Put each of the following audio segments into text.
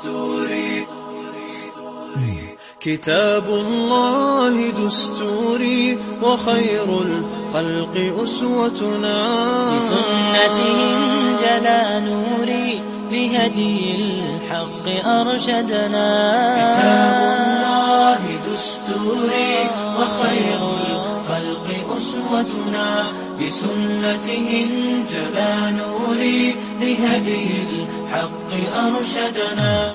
دستوري كتاب الله دستوري وخير الخلق أسوتنا. بسنته جلا نوري بهدي الحق أرشدنا. كتاب الله دستوري وخير الخلق أسوتنا بسنته جلا نوري لهدي الحق أرشدنا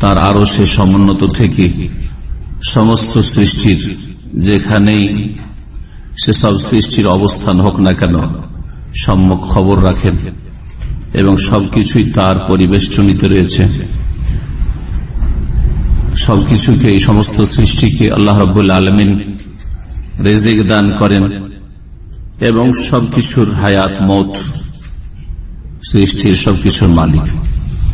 তার আরও সে সমুন্নত থেকে সমস্ত সৃষ্টির যেখানেই সেসব সৃষ্টির অবস্থান হোক না কেন সম্মুখ খবর রাখেন এবং সবকিছুই তার পরিবেষ্টনীতে রয়েছে। সবকিছুকে, এই সমস্ত সৃষ্টিকে আল্লাহ রবুল্লা আলমিন রেজেক দান করেন এবং সবকিছুর হায়াত মত সৃষ্টির সবকিছুর মালিক।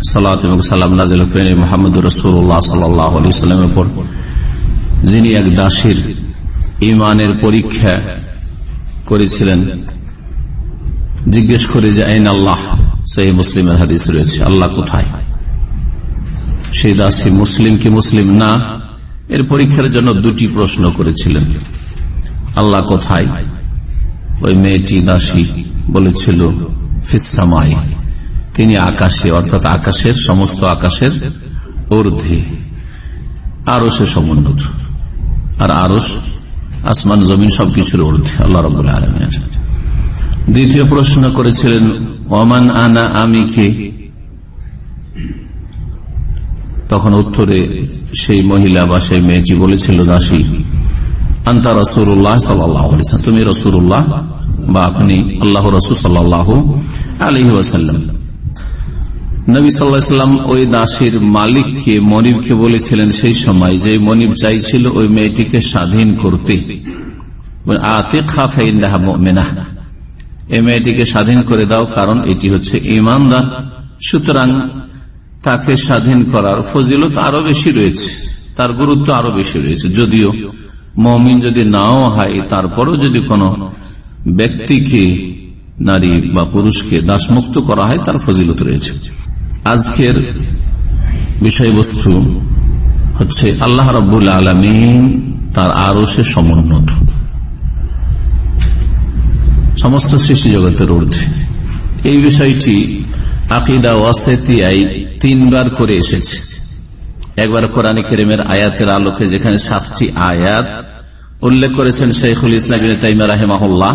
সালাত এবং সালাম নাজিল মোহাম্মদ রসুল্লাহ সাল্লামের উপর, যিনি এক দাসীর ইমানের পরীক্ষা করেছিলেন। জিজ্ঞেস করে যে, আইন আল্লাহ? সেই মুসলিমের হাদিস রয়েছে, আল্লাহ কোথায়? সেই দাসী মুসলিম কি মুসলিম না? এর পরীক্ষার জন্য দুটি প্রশ্ন করেছিলেন। আল্লাহ কোথায়? ওই মেয়েটি দাসী বলেছিল ফিসামাই তিনি আকাশে, অর্থাৎ আকাশের সমস্ত আকাশের ঊর্ধ্বে। আরও সে সমুন্নত। আর আরস আসমান, জমিন সবকিছুর ঊর্ধ্বে। আল্লাহ রব আলমিন দ্বিতীয় প্রশ্ন করেছিলেন, ওমান আনা আমি কে? তখন উত্তরে, সেই মহিলা বা সেই মেয়েটি বলেছিল দাসী, আন্তা রসুল্লাহ সাল্লাহ তুমি রসুল্লাহ বা আপনি আল্লাহ রসুল সাল্লাহ আলহি ওয়াসাল্লাম। নবী সাল্লাহাম ওই দাসের মালিককে, মনিবকে বলেছিলেন সেই সময় যে মনিব চাইছিল ওই মেয়েটিকে স্বাধীন করতে। মেয়েটিকে স্বাধীন করে দাও, কারণ এটি হচ্ছে ইমানদার সুতরাং তাকে স্বাধীন করার ফজিলত আরও বেশি রয়েছে, তার গুরুত্ব আরও বেশি রয়েছে। যদিও মমিন যদি নাও হয়, তারপরও যদি কোনো ব্যক্তিকে, নারী বা পুরুষকে দাসমুক্ত করা হয়, তার ফজিলত রয়েছে। আজকের বিষয়বস্তু হচ্ছে আল্লাহ রব্বুল আলমিন তার আরও সে সমুন্নত। সমস্ত সৃষ্টি জগতের ঊর্ধ্বে। এই বিষয়টি আকিদা ওয়াসেতিয়াই তিনবার করে এসেছে। একবার কোরআন কেরিমের আয়াতের আলোকে যেখানে সাতটি আয়াত উল্লেখ করেছেন শেখুল ইসলাম রাহেমাহুল্লাহ,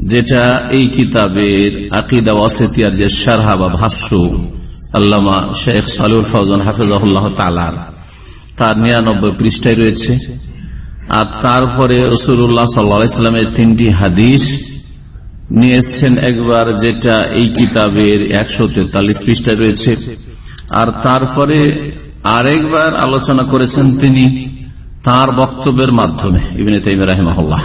যেটা এই কিতাবের আকিদা ওয়াসেতিয়ার যে সারহা বা ভাষ্য আল্লামা শেখ সালুল ফৌজান হাফিজাহুল্লাহ তালার তার নিরানব্বই পৃষ্ঠায় রয়েছে, আর তারপরে রসুল্লাহ সাল্লামের তিনটি হাদিস নিয়ে এসছেন একবার, যেটা এই কিতাবের একশো তেতাল্লিশ পৃষ্ঠায় রয়েছে। আর তারপরে আরেকবার আলোচনা করেছেন তিনি তার বক্তব্যের মাধ্যমে, ইবিনে তাইম রাহিমাহুল্লাহ।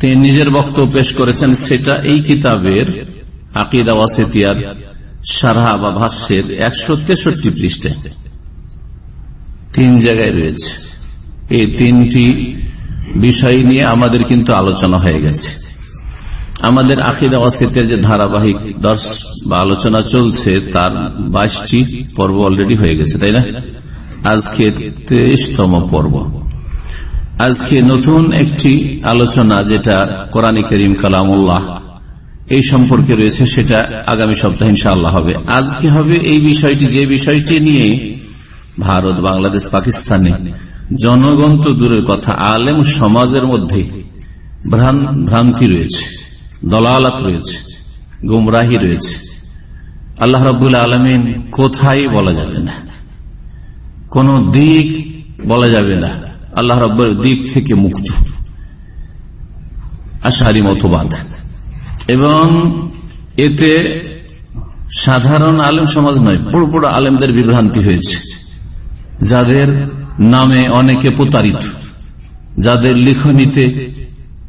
তিনি নিজের বক্তব্য পেশ করেছেন, সেটা এই কিতাবের আকিদা ওয়াসেতিয়ার। সারহা বা ভাষ্যের একশো তেষট্টি পৃষ্ঠে তিন জায়গায় রয়েছে। এই তিনটি বিষয় নিয়ে আমাদের কিন্তু আলোচনা হয়ে গেছে। আমাদের আকিদা ওয়াসিতের যে ধারাবাহিক দর্শ বা আলোচনা চলছে, তার বাইশটি পর্ব অলরেডি হয়ে গেছে, তাই না? আজকে তেইশতম পর্ব। আজকে নতুন একটি আলোচনা, যেটা কোরআন করিম কালামুল্লাহ এই সম্পর্কে রয়েছে, সেটা আগামী সপ্তাহে ইনশাআল্লাহ হবে। আজকে হবে এই বিষয়টি, যে বিষয়টি নিয়ে ভারত, বাংলাদেশ, পাকিস্তানে জনগণ তো দূরের কথা, আলেম সমাজের মধ্যে ভ্রান্তি রয়েছে, দলালত রয়েছে, গুমরাহি রয়েছে। আল্লাহ রবুল আলমিন কোথায় বলা যাবে না, কোন দিক বলা যাবে না, আল্লাহ রব্বর দিক থেকে মুক্ত। আশারি মতবাদ। এবং এতে সাধারণ আলেম সমাজ নয়, বড় বড় আলেমদের বিভ্রান্তি হয়েছে। যাদের নামে অনেকে প্রতারিত, যাদের লিখনিতে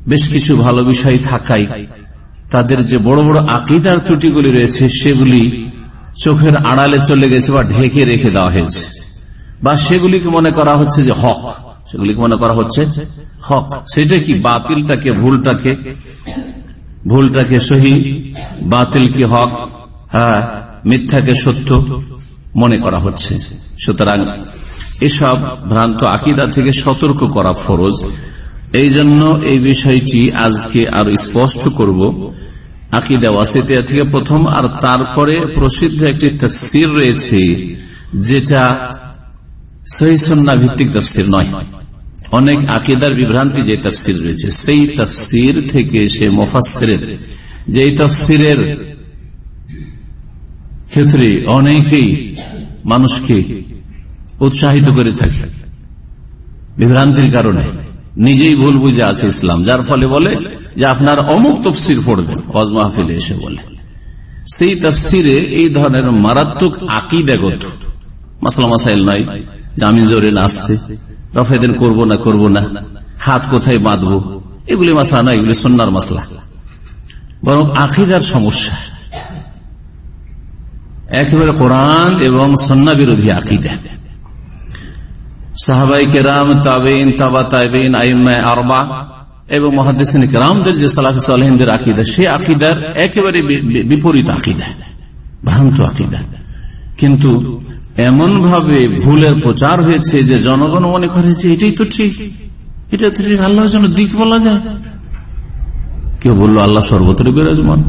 বেশ কিছু ভালো বিষয় থাকাই তাদের যে বড় বড় আকিদার ত্রুটিগুলি রয়েছে, সেগুলি চোখের আড়ালে চলে গেছে বা ঢেকে রেখে দেওয়া হয়েছে। বা সেগুলিকে মনে করা হচ্ছে যে হক, সেগুলিকে মনে করা হচ্ছে হক। সেটা কি বাতিলটাকে, ভুলটাকে ভুলটাকে সহি বাতিল কি হক হ্যাঁ মিথ্যাকে সত্য মনে করা হচ্ছে। সুতরাং এসব ভ্রান্ত আকিদা থেকে সতর্ক করা ফরজ। এই জন্য এই বিষয়টি আজকে আরও স্পষ্ট করব। আকিদা ওয়াসিতিয়া থেকে প্রথম আর তারপরে প্রসিদ্ধ একটি তফসির রয়েছে, যেটা সহিসন্না ভিত্তিক তফসির নয়। অনেক আকিদার বিভ্রান্তি যে তফসির রয়েছে, সেই তফসির থেকে সে মোফাসের যে তফসিরের ক্ষেত্রে অনেকেই মানুষকে উৎসাহিত করে থাকে বিভ্রান্তির কারণে। নিজেই ভুল বুঝে আছে ইসলাম, যার ফলে বলে যে আপনার অমুক তফসির পড়বেন হজ মাহফিলে এসে বলে। সেই তফসিরে এই ধরনের মারাত্মক আকিদাগত, মাসলা মাসাইল নয় জামিন জোরে নাচতে রফেদিন করব না, করব না। হাত কোথায় বাঁধবো? এগুলি মাসলা না, এগুলি সন্ন্যার মাসলা। বরং আকিদার সমস্যা। একেবারে কোরআন এবং সন্না বিরোধী আকিদা। সাহাবাই কেরাম তাবেইন তাবা তাইবিন আইমায় আরবা এবং মহাদিসিন কেরামদের যে সালাফি সালহিনদের আকিদা, সে আকিদার একেবারে বিপরীত আকিদা। ভ্রান্ত আকিদা। কিন্তু এমন ভাবে ভুলের প্রচার হয়েছে যে জনগণ মনে করে যে এটাই তো ঠিক। এটা তো ঠিক আল্লাহর জন্য দিক বলা যায়। কেউ বলল, আল্লাহ সর্বত্র বিরাজমান।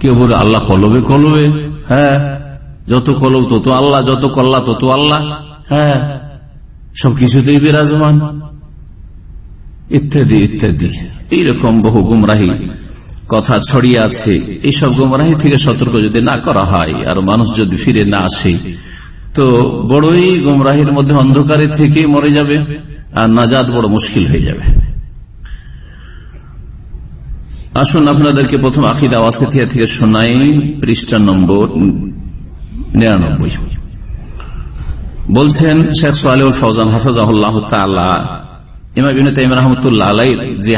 কেউ বলল, আল্লাহ কলবে কলবে। হ্যাঁ যত কলব, তত আল্লাহ, যত কল্লা, তত আল্লাহ। হ্যাঁ সবকিছুতেই বিরাজমান। ইত্যাদি ইত্যাদি। এইরকম বহু গুমরাহি কথা ছড়িয়ে আছে। এইসব গুমরাহি থেকে সতর্ক যদি না করা হয়, আর মানুষ যদি ফিরে না আসে তো বড়ই গুমরাহির মধ্যে অন্ধকারে থেকে মরে যাবে, আর নাজাদ বড় মুশকিল হয়ে যাবে। আসুন আপনাদেরকে প্রথম আকিদা ওয়াসিথিয়া থেকে শোনাই, পৃষ্ঠা নম্বর নিরানব্বই। বলছেন শেখ সোয়ালিউল ফৌজান হাফাজাহুল্লাহ আলাই যে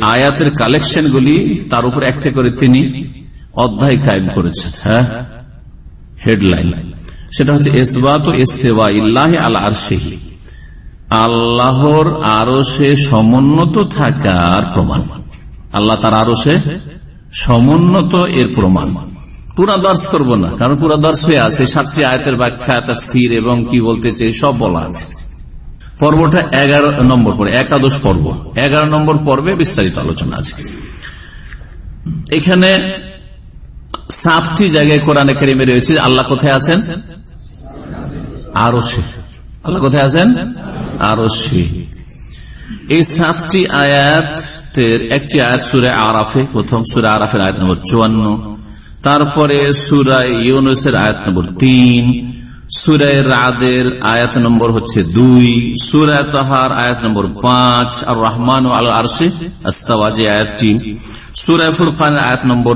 আয়াতের কালেকশন গুলি তার উপর একটা করে তিনি অধ্যায় কায়েম করেছেন হ্যাঁ? হেডলাইন। সেটা হচ্ছে এসবাত ইস্তেওয়া ইল্লাহ আল আরশেহি। আল্লাহর আরও সে সমুন্নত থাকার প্রমাণ। আল্লাহ তার আরও সে সমুন্নত এর প্রমাণ। পুরা দর্শ করব না, কারণ পুরা দর্শ হয়ে আছে, সাতটি আয়তের ব্যাখ্যা, তাফসির এবং কি বলতে চাই, সব বলা আছে। পর্বটা এগারো নম্বর পর্বে একাদশ পর্ব। এগারো নম্বর পর্বে বিস্তারিত আলোচনা আছে। এখানে সাতটি জায়গায় কোরআনে কেরিমে রয়েছে। আল্লাহ কোথায় আছেন? আরও আল্লাহ কোথায় আছেন? আরও এই সাতটি আয়াতের একটি আয়াত সুরে আরাফে, প্রথম সুরে আরাফের আয়াত নম্বর চুয়ান্ন। তারপরে সুরায় ইউনুসের আয়াত নম্বর তিন। সুরায় আয়াত নম্বর হচ্ছে দুই, সুরায় তাহার আয়াত নম্বর পাঁচ আর রহমান আল আরশে আয়াতটি সুরায় ফুরকান আয়াত নম্বর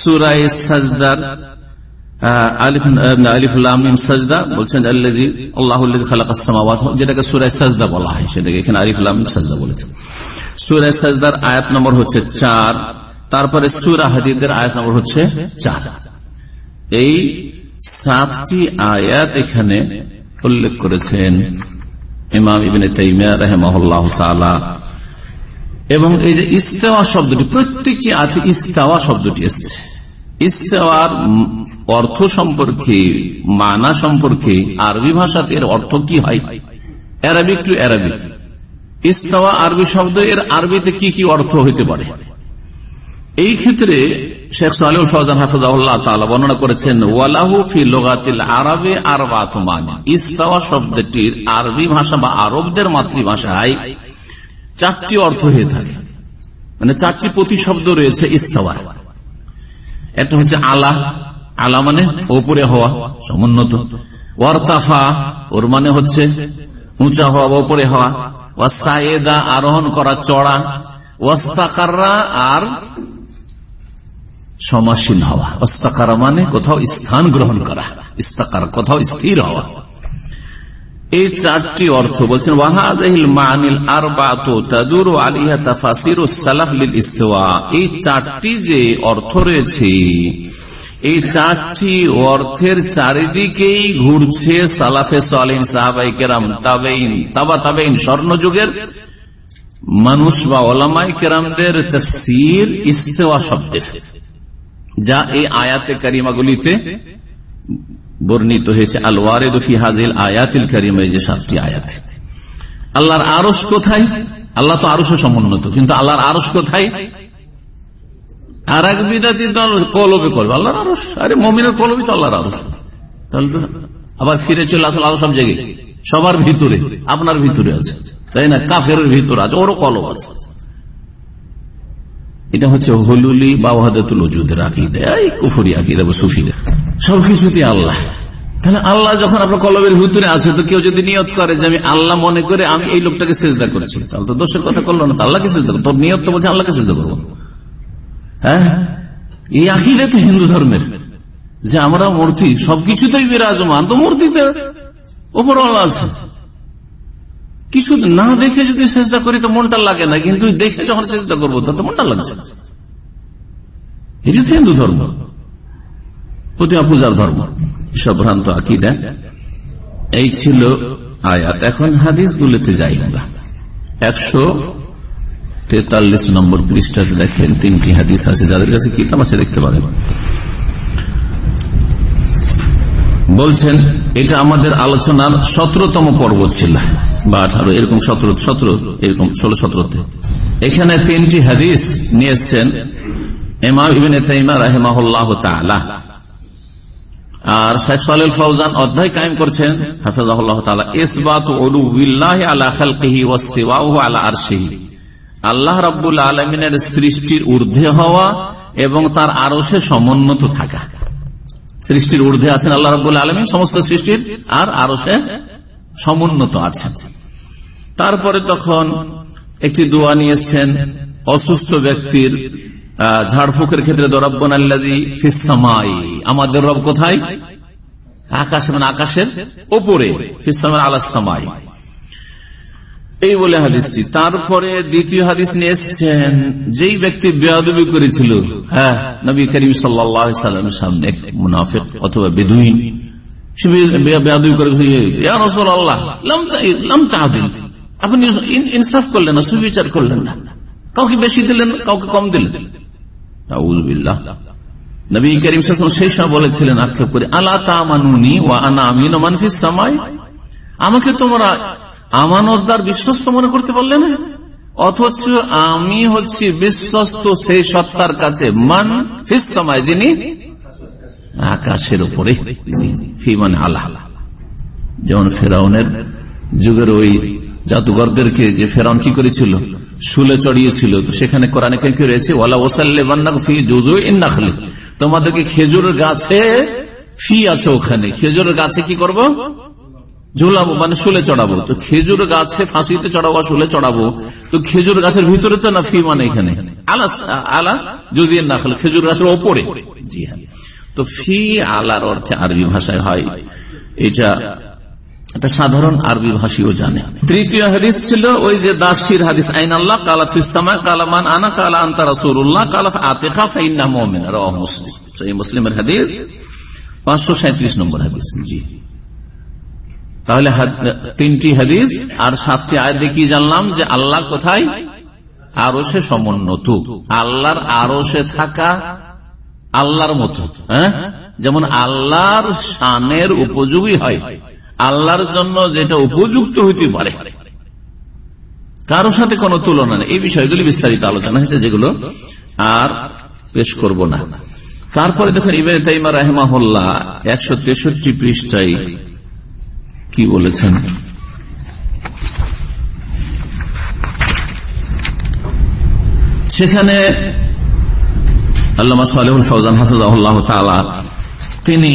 সুরায় সাজদার যেটাকে সুরায় সাজদা বলা হয়, সেটাকে এখানে আলিফুল্লাহ সাজদা সুরায় সাজদার আয়াত নম্বর হচ্ছে চার, তারপরে সুরা আয়াত নম্বর হচ্ছে চার। এই সাতটি আয়াত এখানে উল্লেখ করেছেন ইমাম ইবিন তাইমিয়া রহমহল্লাহ তালা এবং এই যে ইস্তেওয়া শব্দটি, প্রত্যেকটি আয়াতে ইস্তেওয়া শব্দটি এসছে। ইস্তেওয়ার অর্থ সম্পর্কে, মানা সম্পর্কে, আরবি ভাষাতে এর অর্থ কি হয়? অ্যারাবিক টু অ্যারাবিক ইস্তেওয়া আরবি শব্দ, এর আরবিতে কি কি অর্থ হইতে পারে? এই ক্ষেত্রে শেখ সালিম ফৌজান হাফিজাউল্লাহ তাআলা বর্ণনা করেছেন, ওয়ালাহু ফি লুগাতিল আরবে আরবাতু মানি। ইস্তাওয়া শব্দটির আরবি ভাষা বা আরবদের মাতৃভাষায় চারটি অর্থ হয়ে থাকে। মানে চারটি প্রতিশব্দ রয়েছে ইস্তাওয়া একটা হচ্ছে আলা আলা মানে ওপরে হওয়া, সমুন্নত। ওয়ারতাফা, ওর মানে হচ্ছে উঁচা হওয়া বা ওপরে হওয়া। ওয়াসায়েদা, আরোহণ করা, চড়া। ওয়াস্তাকাররা আর সমাসীন হওয়া। অস্তাকারা মানে কোথাও স্থান গ্রহণ করা। ইস্তাকার কোথাও স্থির হওয়া। এই চারটি অর্থ বলছেন মানিল এই চারটি যে অর্থ রয়েছে, এই চারটি অর্থের চারিদিকেই ঘুরছে সালাফে সালিন সাহাবাই কেরাম তাবেইন তাবা তাবেইন স্বর্ণযুগের মানুষ বা ওলামাই কেরামদের তফসির ইস্তেওয়া শব্দের। যা এই আয়াতে কারিমাগুলিতে বর্ণিত হয়েছে। আল ওয়ারেদফি হাজিল আয়াতিল কারিমা যে সাতটি আয়াত। আল্লাহর আরস কোথায়? আল্লাহ তো আরসে সমুন্নত, কিন্তু আল্লাহর আরস কোথায়? আর এক বিদাতি কলবে করবে আল্লাহর আরস আরে মমিনের কলবি তো আল্লাহর আরস তাহলে তো আবার ফিরে চলে আসলে আরও সব জায়গায়। সবার ভিতরে, আপনার ভিতরে আছে। তাই না? কাফের ভিতরে আছে, ওরও কলব আছে। এটা হচ্ছে হলুলি বা ওহাদাতুল ওজুদের আকিদা। এই কুফুরি আকিদা বা সুফিদের সবকিছুতে আল্লাহ। তাহলে আল্লাহ যখন আপনার কলবের ভিতরে আছে, তো কেউ যদি নিয়ত করে যে আমি আল্লাহ মনে করে আমি এই লোকটাকে চেষ্টা করছি, তাহলে তো দোষের কথা করল না আল্লাহকে চেষ্টা করব। তোর নিয়ত তো বলছে আল্লাহকে চেষ্টা করব। হ্যাঁ? এই আকিদে তো হিন্দু ধর্মের। যে আমরা মূর্তি, সবকিছুতেই বিরাজমান, তো মূর্তিতে ওপর আছে। কিছু না দেখে যদি চেষ্টা করি তো মনটা লাগে না, কিন্তু দেখে যখন চেষ্টা করব তো মনটা লাগছে এই যে হিন্দু ধর্ম প্রতিমা পূজার ধর্ম সব ভ্রান্ত আকিদা, এই ছিল আয়াত। এখন হাদিস গুলিতে যাই আমরা। একশো তেতাল্লিশ নম্বর পৃষ্ঠাতে দেখেন তিনটি হাদিস আছে, যাদের কাছে কিতাব আছে, দেখতে পারেন। বলছেন, এটা আমাদের আলোচনার সতেরোতম পর্ব ছিল। বা আঠারো, এরকম সতেরো সতেরো, এরকম ষোলো, সতেরোতে। এখানে তিনটি হাদিস নিয়ে এসছেন ইবিন আর শেখ ফৌজান অধ্যায় কায়েম করছেন আলা আল্লাহ রাব্বুল আলমিনের সৃষ্টির ঊর্ধ্বে হওয়া এবং তার আরও সে সমুন্নত থাকা। সৃষ্টির ঊর্ধ্বে আছেন আল্লাহ রব আলমী সমস্ত সৃষ্টির আর আরও সে সমুন্নত আছেন। তারপরে তখন একটি দোয়া নিয়ে এসছেন অসুস্থ ব্যক্তির ঝাড়ফুকের ক্ষেত্রে আমাদের রব কোথায়? আকাশ মানে আকাশের ওপরে ফিসামাই আল্লাহ সামাই। এই বলে হাদিসটি। তারপরে দ্বিতীয় হাদিস নিয়ে এসছেন, যেই ব্যক্তি বেয়াদবি করেছিল হ্যাঁ নবী করিম সাল্লামের সামনে মুনাফিক অথবা বেদুইন কাউকে বেশি দিলেন, কাউকে কম নবী বলেছিলেন আক্ষেপ করে আল্লাহ আমাকে তোমরা আমানতদার বিশ্বস্ত মনে করতে পারলে না? অথচ আমি হচ্ছি বিশ্বস্ত সেই সত্তার কাছে। মান ফিস সময় যিনি আকাশের উপরে মানে আল্লাহ। যেমন ফেরাউনের যুগের ওই জাদুঘরদেরকে যে ফেরাউন কি করেছিল? শুলে চড়িয়েছিল। তো সেখানে কোরআনে কি রয়েছে? ওলা ওসাল্লে বান্না ইন্নাখলি তোমাদেরকে খেজুর গাছে ফি আছে ওখানে। খেজুরের গাছে কি করব? ঝুলাবো মানে শুলে চড়াবো। তো খেজুর গাছে ফাঁসিতে চড়াবো শুলে চড়াবো। তো খেজুর গাছের ভিতরে তো না ফি মানে এখানে। আলা আলা যদি না খেলে খেজুর গাছের ওপরে। জি হ্যাঁ। তো ফি আলার অর্থে আরবি ভাষায় হয়, এটা এটা সাধারণ আরবি ভাষীও জানে। তৃতীয় হাদিস ছিল ওই যে দাসির হাদিস, আইন আল্লাহ কালা ফিসামা কালামান আনা, কালা আন্তা রাসুল্লাহ কালা আতেখা ফাইন্না মোমেন মুসলিম। সেই মুসলিমের হাদিস পাঁচশো সাঁত্রিশ নম্বর হাদিস। জি। তাহলে তিনটি হাদিস আর সাতটি আয় দেখিয়ে জানলাম যে আল্লাহ কোথায়? আরও সে সমুন্নত। আল্লাহর আরও সে থাকা আল্লাহর মতো হ্যাঁ? যেমন আল্লাহর শানের উপযোগী হয়, আল্লাহর জন্য যেটা উপযুক্ত হইতে পারে। কারও সাথে কোনো তুলনা নেই। এই বিষয়গুলি বিস্তারিত আলোচনা হয়েছে যেগুলো আর পেশ করব না। তারপরে দেখুন ইবে তাইমা রাহমাহুল্লাহ একশো তেষট্টি পৃষ্ঠায় কি বলেছেন? সেখানে আল্লামা সালেহুল ফৌজান হাফিজাহুল্লাহ তালা তিনি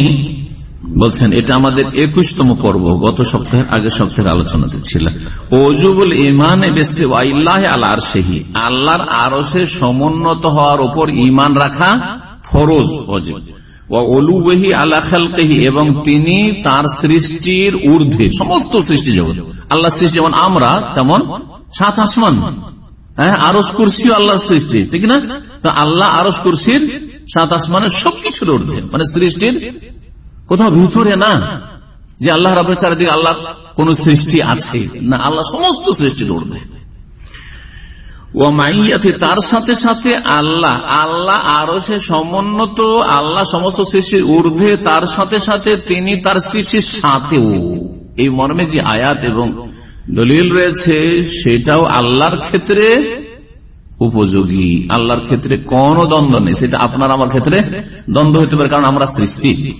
বলছেন, এটা আমাদের একুশতম পর্ব, গত সপ্তাহের আগের সপ্তাহের আলোচনাতে ছিল। ওজুবুল ইমান আল্লাহর সেহি আল্লাহর আরসে সমুন্নত হওয়ার উপর ইমান রাখা ফরজ অজীব এবং তিনি তার সৃষ্টির ঊর্ধ্বে, সমস্ত সৃষ্টি জগৎ। আল্লাহ সৃষ্টি যেমন আমরা, তেমন সাত আসমান। হ্যাঁ আরস কুরসিও আল্লাহ সৃষ্টি, ঠিক না? তো আল্লাহ আরস কুরসির সাত আসমানের সবকিছুর ঊর্ধ্বে মানে সৃষ্টির কোথাও ভিতরে না। যে আল্লাহ রাবের চারিদিকে আল্লাহ কোন সৃষ্টি আছে না, আল্লাহ সমস্ত সৃষ্টির ঊর্ধ্বে। তার সাথে সাথে আল্লাহ আল্লাহ আরও সে সমুন্নত, আল্লাহ সমস্ত সৃষ্টির ঊর্ধ্বে তার সাথে সাথে তিনি তার সৃষ্টির সাথেও। এই মর্মে যে আয়াত এবং দলিল রয়েছে, সেটাও আল্লাহর ক্ষেত্রে উপযোগী। আল্লাহর ক্ষেত্রে কোন দ্বন্দ্ব নেই। সেটা আপনার, আমার ক্ষেত্রে দ্বন্দ্ব হতে পারে, কারণ আমরা সৃষ্টি।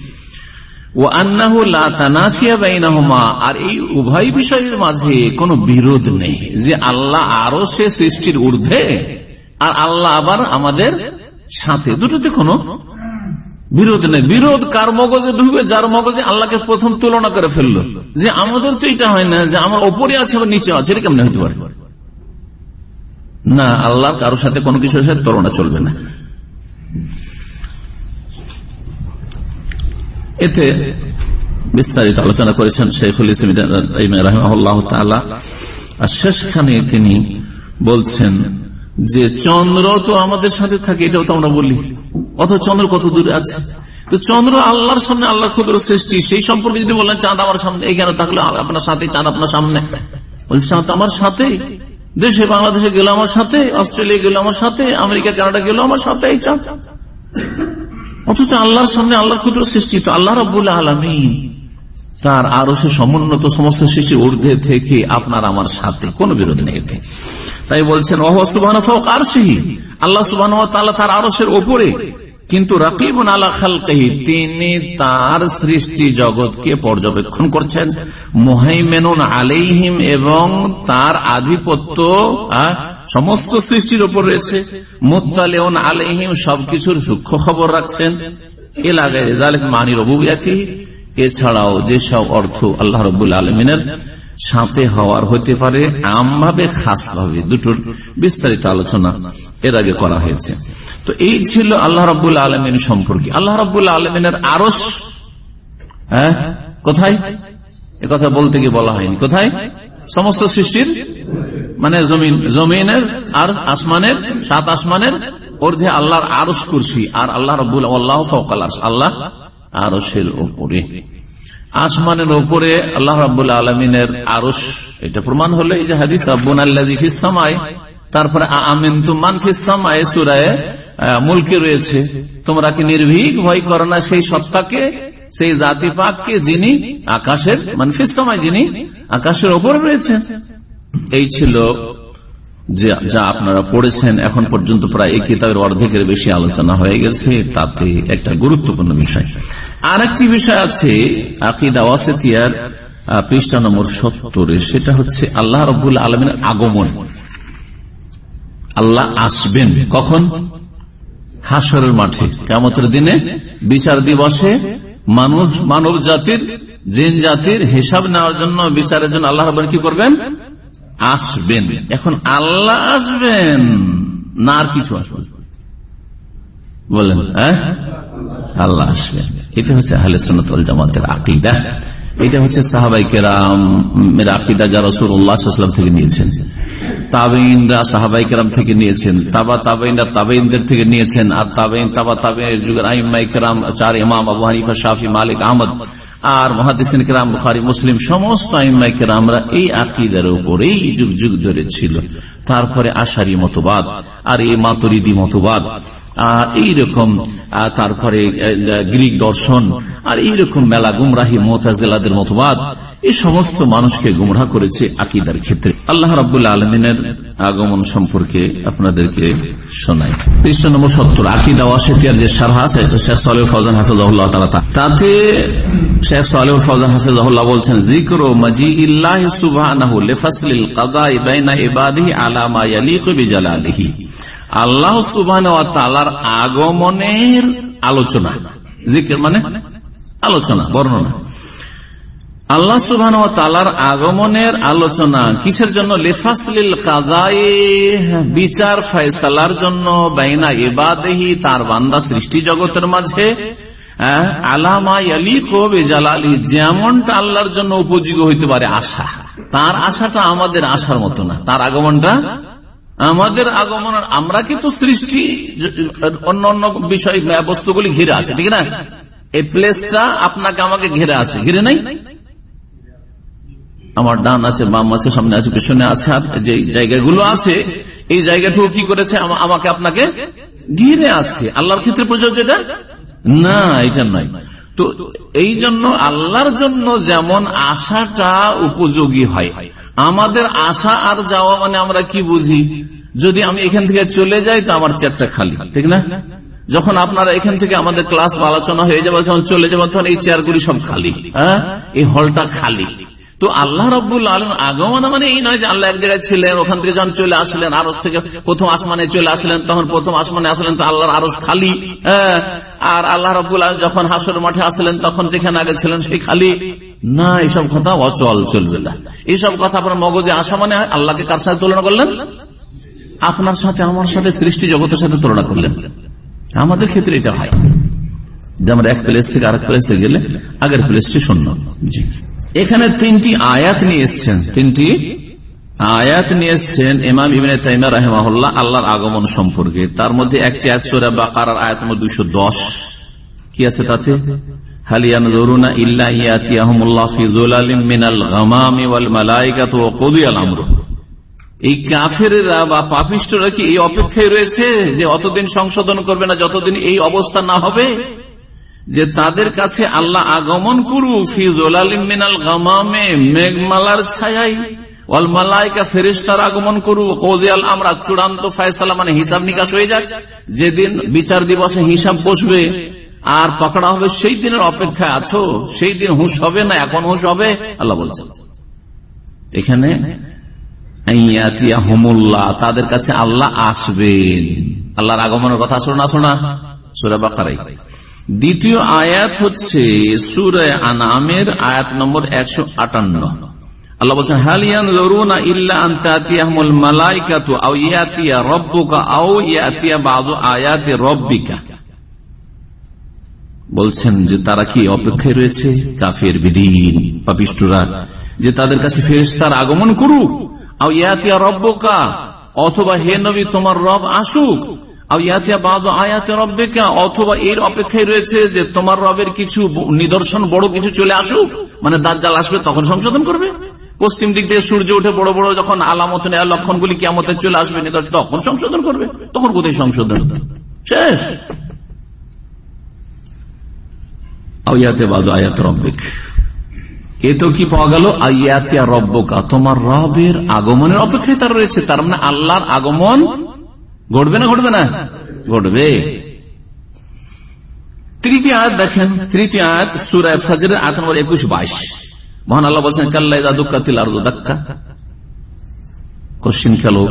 আর এই উভয় বিষয়ের মাঝে কোনো বিরোধ নেই যে আল্লাহ আরও সে সৃষ্টির ঊর্ধ্বে আর আল্লাহ আবার আমাদের সাথে। দুটোতে কোনো বিরোধ নেই। বিরোধ কার মগজে ঢুকবে? যার মগজে আল্লাহকে প্রথম তুলনা করে ফেলল। যে আমাদের তো এটা হয় না, যে আমার ওপরে আছে আবার নিচে আছে, এটা কেমন হতে পারে? না, আল্লাহ কারোর সাথে কোনো কিছুর সাথে তুলনা চলবে না। এতে বিস্তারিত আলোচনা করেছেন শেখুল ইসলাম তালা আর শেষখানে তিনি বলছেন যে চন্দ্র তো আমাদের সাথে থাকে, এটাও তো আমরা বলি। অত চন্দ্র কত দূরে আছে? তো চন্দ্র আল্লাহর সামনে আল্লাহ ক্ষুদ্র সৃষ্টি, সেই সম্পর্কে যদি বললেন চাঁদ আমার সামনে এখানে থাকলে? আপনার সাথে, চাঁদ আপনার সামনে। চাঁদ আমার সাথে। দেশে বাংলাদেশে গেল আমার সাথে, অস্ট্রেলিয়া গেল আমার সাথে, আমেরিকা, কানাডা গেল আমার সাথে, এই চাঁদ। অথচ আল্লাহর সামনে আল্লাহ ক্ষুদ্র সৃষ্টি তো আল্লাহ রবুল্লাহ আলমী তার আরও সে সমুন্নত সমস্ত শিশু ঊর্ধ্বে থেকে আপনার আমার সাথে, কোন বিরোধ নেই তাই বলছেন ওহ সুবাহ আল্লাহ সুবাহ তার আরসের ওপরে, কিন্তু রাকিবুন আলা খালকাহি, তিনি তার সৃষ্টি জগৎকে পর্যবেক্ষণ করছেন। মোহাইমেনুন আলাইহিম এবং তার আধিপত্য সমস্ত সৃষ্টির ওপর রয়েছে। মুতালেউন আলাইহিম সবকিছুর সূক্ষ্ম খবর রাখছেন। এলাকায় মানির অবুয়াতি এছাড়াও যেসব অর্থ আল্লাহ রবুল আলমিনের সাথে হওয়ার হতে পারে, আমভাবে খাস ভাবে দুটোর বিস্তারিত আলোচনা এর আগে করা হয়েছে। তো এই ছিল আল্লাহ রবুল্লা আলমিন সম্পর্কে। আল্লাহ রবুল্লা আলমিনের আরস হ্যাঁ কোথায়? কথা বলতে গিয়ে বলা হয়নি। কোথায়? সমস্ত সৃষ্টির মানে জমিন, জমিনের আর আসমানের, সাত আসমানের অর্ধে আল্লাহর আরস করছি আর আল্লাহ রবুল আল্লাহ ফকাল আল্লাহ আরসের ওপরে আসমানের ওপরে আল্লাহ রাবুল আলমিনের আরস এটা প্রমাণ হলো এই যে হাদিস আব্বুন আল্লাহ ফিসামায় তারপরে আমিন তুমান ফিসামায় সুরায় মুলকে রয়েছে। তোমরা কি নির্ভীক, ভয় করো না, সেই সত্তাকে, সেই জাতি পাককে যিনি আকাশের মানে ফিসামায় যিনি আকাশের ওপরে রয়েছে এই ছিল যে, যা আপনারা পড়েছেন, এখন পর্যন্ত প্রায় এই কিতাবের অর্ধেকের বেশি আলোচনা হয়ে গেছে, তাতে একটা গুরুত্বপূর্ণ বিষয়। আর একটি বিষয় আছে পৃষ্ঠা নম্বর সত্তরে, সেটা হচ্ছে আল্লাহ রবুল আলমের আগমন। আল্লাহ আসবেন কখন? হাসরের মাঠে কেমতের দিনে। বিচার দিবসে মানুষ মানব জাতির জিন জাতির হিসাব নেওয়ার জন্য, বিচারের জন্য আল্লাহ রব কি করবেন? আসবেন। এখন আল্লাহ আসবেন, না আর কিছু আসবেন বলেন হ্যাঁ? আল্লাহ আসবেন। এটা হচ্ছে আহলে সন্ন্যত জামাতের আকিদা। এটা হচ্ছে সাহাবাই কেরাম আকিদা যা রসুল্লাহাম থেকে নিয়েছেন। তাবেইনরা সাহাবাই কেরাম থেকে নিয়েছেন, তাবা তাবেইনরা তাবেইনদের থেকে নিয়েছেন, আর তাবেইন তাবা তাবেইন যুগের আইমাই কেরাম, চার ইমাম, আবু হানিফা, শাফি, মালিক, আহমদ আর মহাদিসিন কেরাম, বুখারি, মুসলিম সমস্ত আইমাই কিরামরা এই আকিদার উপরেই যুগ যুগ ধরে ছিল। তারপরে আশারি মতবাদ আর এই মাতরিদি মতবাদ। এইরকম তারপরে গ্রিক দর্শন আর এইরকম মেলা গুমরাহি মোতাজেলাদের মতবাদ এই সমস্ত মানুষকে গুমরাহ করেছে আকিদার ক্ষেত্রে। আল্লাহ রাবুল্লাহ আলমিনের আগমন সম্পর্কে আপনাদেরকে শোনাই। পৃষ্ঠ নম্বর সত্তর, আকিদা ওয়াসেতিয়ার যে সারহা আছে শেখ সালেহ ফজান হাফিজাহুল্লাহ তালা তাতে শেখ সালেহ ফজান হাফিজাহুল্লাহ বলছেন জিক্র মজি ইল্লাহ সুবাহ আলামা ইয়ালিকু বিজালালিহি। আল্লাহ সুবাহ তালার আগমনের আলোচনা। জিকের মানে আলোচনা, বর্ণনা। আল্লাহ সুবাহ তালার আগমনের আলোচনা কিসের জন্য? লেফাসলিল কাজাই বিচার ফয়সালার জন্য বাইনা ইবাদেহি, তার বান্দা সৃষ্টি জগতের মাঝে। জালালি যেমনটা আল্লাহর জন্য উপযোগী হইতে পারে আশা। তার আশাটা আমাদের আশার মতো না। তার আগমনটা আমাদের আগমন আমরা কিন্তু সৃষ্টি অন্য অন্য বিষয়, বস্তুগুলি ঘিরে আছে, ঠিক না? এই প্লেসটা আপনাকে আমাকে ঘিরে আছে, ঘিরে নাই? আমার ডান আছে, বাম আছে, সামনে আছে, পিছনে আছে যে জায়গাগুলো আছে, এই জায়গাটুকু কি করেছে আমাকে আপনাকে ঘিরে আছে। আল্লাহর ক্ষেত্রে প্রযোজ্য এটা? না, এটা নয়। তো এই জন্য আল্লাহর জন্য যেমন আশাটা উপযোগী হয় আমাদের আসা আর যাওয়া মানে আমরা কি বুঝি? যদি আমি এখান থেকে চলে যাই, তো আমার চেয়ারটা খালি, ঠিক না? যখন আপনারা এখান থেকে আমাদের ক্লাস আলোচনা হয়ে যাবে, যখন চলে যাবে, তখন এই চেয়ারগুলি সব খালি হ্যাঁ? এই হলটা খালি। তো আল্লাহ রব্বুল আলম আগমন মানে এই নয় যে আল্লাহ এক জায়গায় ছিলেন, ওখান থেকে যখন চলে আসলেন আরস থেকে প্রথম আসমানে চলে আসলেন, তখন প্রথম আসমানে আসলেন তো আল্লাহর আরস খালি হ্যাঁ? আর আল্লাহ রব্বুল আলম যখন হাসর মাঠে আসলেন, তখন যেখানে আগে ছিলেন সেই খালি। না, এইসব কথা অচল চলবে না। এইসব কথা আপনার মগজে আসা মানে আল্লাহকে কার সাথে তুলনা করলেন? আপনার সাথে, আমার সাথে সৃষ্টি জগতের সাথে তুলনা করলেন। আমাদের ক্ষেত্রে এটা হয়। যে আমরা এক প্লেস থেকে আরেক প্লেসে গেলে আগের প্লেসটি শূন্য। জি। এখানে তিনটি আয়াত নিয়ে এসছেন। তিনটি আয়াত নিয়ে এসছেন ইমাম ইবিন তাইমা রাহেমাহুল্লাহ, আল্লাহর আগমন সম্পর্কে। তার মধ্যে একটি আয়াত সোরা বা কারার আয়াত নম্বর দুইশো দশ। কি আছে তাতে? অপেক্ষায় রয়েছে যে অতদিন সংশোধন করবে না, যতদিন এই অবস্থা না হবে? যে তাদের কাছে আল্লাহ আগমন করু ফিজাল গামামে, মেঘমালার ছায় ওয়াল ফেরিস্তার আগমন করু আমরা চূড়ান্ত ফায়সালা মানে হিসাব নিকাশ হয়ে যাক। যেদিন বিচার দিবসে হিসাব বসবে, আর পকড়া হবে, সেই দিনের অপেক্ষায় আছো, সেই দিন হুঁশ হবে না, এখন হুঁশ হবে, আল্লাহ বলছেন এখানে তাদের কাছে আল্লাহ আসবেন। আল্লাহর আগমনের কথা শোনা শোনা। সুরা বাকারাই দ্বিতীয় আয়াত হচ্ছে সুরে আনামের আয়াত নম্বর একশো আটান্ন। বলছেন যে তারা কি অপেক্ষায় রয়েছে? কাফের বিদিন, পাপিষ্টরা, যে তাদের কাছে ফেরেশতার আগমন করুক, আও ইয়াতিয়া রব্বকা, অথবা হে নবী, তোমার রব আসুক। অথবা এর অপেক্ষায় রয়েছে যে তোমার রবের কিছু নিদর্শন, বড় কিছু চলে আসুক মানে দাজ্জাল আসবে তখন সংশোধন করবে। পশ্চিম দিক থেকে সূর্য উঠে বড় বড় যখন আলামত লক্ষণগুলি কেমতে চলে আসবে, নিদর্শন তখন সংশোধন করবে। তখন কোথায় সংশোধন শেষ। এ তো কি পাওয়া তোমার রবের আগমনের অপেক্ষায় তার রয়েছে, তার মানে আল্লাহর আগমন ঘটবে না ঘটবে না? ঘটবে তৃতীয় দেখেন তৃতীয় সুরায় আট নম্বর একুশ বাইশ। মহান আল্লাহ বলছেন আর দাক্কা। খেলো,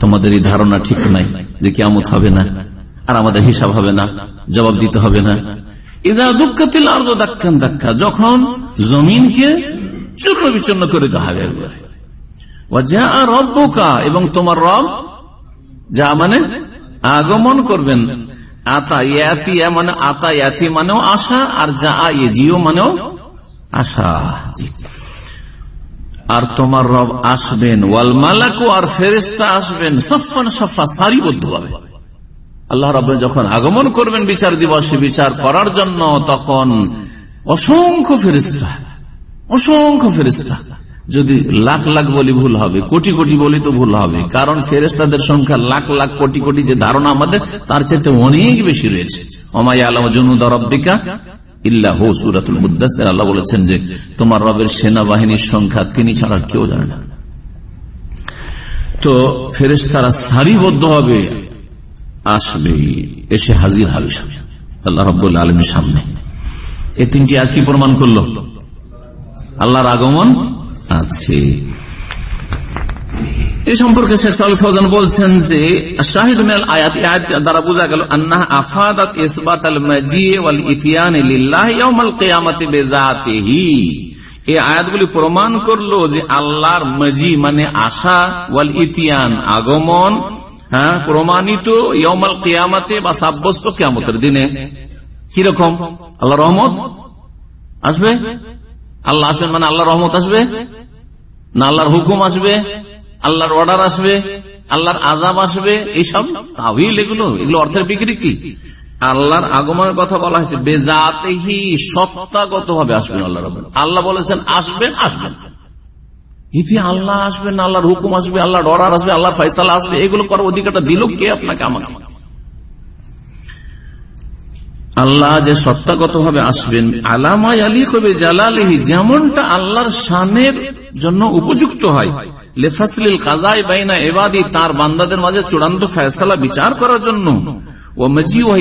তোমাদের এই ধারণা ঠিক নাই যে হবে না, আর আমাদের হিসাব হবে না, জবাব দিতে হবে না। ইদা দুঃখাতিল আর্দ দাক্কান ধাক্কা যখন জমিনকে চূর্ণ বিচূর্ণ করে দেওয়া হবে। এবং তোমার রব যা মানে আগমন করবেন। আতা ইয়াতি মানে আতা ইয়াতি মানেও আশা, আর যা জিও মানেও আশা। আর তোমার রব আসবেন, ওয়াল মালাকু, আর ফেরেস্তা আসবেন সফান সফা সারিবদ্ধ ভাবে আল্লাহ রব যখন আগমন করবেন বিচার দিবসে, বিচার করার জন্য তখন অসংখ্য ফেরিস্তা অসংখ্য ফেরিস্তা যদি লাখ লাখ বলি ভুল হবে, কোটি কোটি বলি তো ভুল হবে, কারণ ফেরেস্তাদের সংখ্যা লাখ লাখ কোটি কোটি যে ধারণা আমাদের, তার চাইতে অনেক বেশি রয়েছে। অমাই আলম জনুদ ইল্লাহ সুরাতুল আল্লাহ বলেছেন যে, তোমার রবের সেনাবাহিনীর সংখ্যা তিনি ছাড়া কেউ জানে না। তো সারিবদ্ধ হবে, আসবে, এসে হাজির হবে আল্লাহ রব্বুল আলমীর সামনে। এই তিনটি আর কি প্রমাণ করল? আল্লাহর আগমন আছে। সম্পর্কে বলছেন যে, শাহিদ আয়াত আয়াত দ্বারা বোঝা গেল আন্নাহ আফাদাত ইসবাত আল ইতিয়ান লিল্লাহ বিযাতিহি। এই আয়াতগুলি প্রমাণ করল যে আল্লাহর মজি মানে আশা, ওয়াল ইতিয়ান আগমন হ্যাঁ প্রমাণিত ইয়মাল কিয়ামাতে বা সাব্যস্ত কিয়ামতের দিনে। কীরকম আল্লাহ রহমত? আসবে? আল্লাহ আসবেন মানে আল্লাহ রহমত আসবে? না আল্লাহর হুকুম আসবে, আল্লাহর অর্ডার আসবে, আল্লাহর আজাব আসবে, এইসব তাহিল এগুলো এগুলো অর্থের বিকৃতি আল্লাহর আগমনের কথা বলা হয়েছে, বেজাতেহি সত্তাগত ভাবে আসবেন আল্লাহ রবেন আল্লাহ বলেছেন, আসবেন আসবেন। ইতি আল্লাহ আসবেন, আল্লাহর হুকুম আসবে, আল্লাহর অর্ডার আসবে, আল্লাহর ফয়সালা আসবে, এগুলো করার অধিকারটা দিল কে আপনাকে, আমাকে? আল্লাহ যে সত্তাগত ভাবে আসবেন আলামাই আলী কবে জালালিহি যেমনটা আল্লাহর শানের জন্য উপযুক্ত হয়। লেফাসলিল কাজাই বাইনা এবাদি তার বান্দাদের মাঝে চূড়ান্ত ফেসলা বিচার করার জন্য। ও মজি ও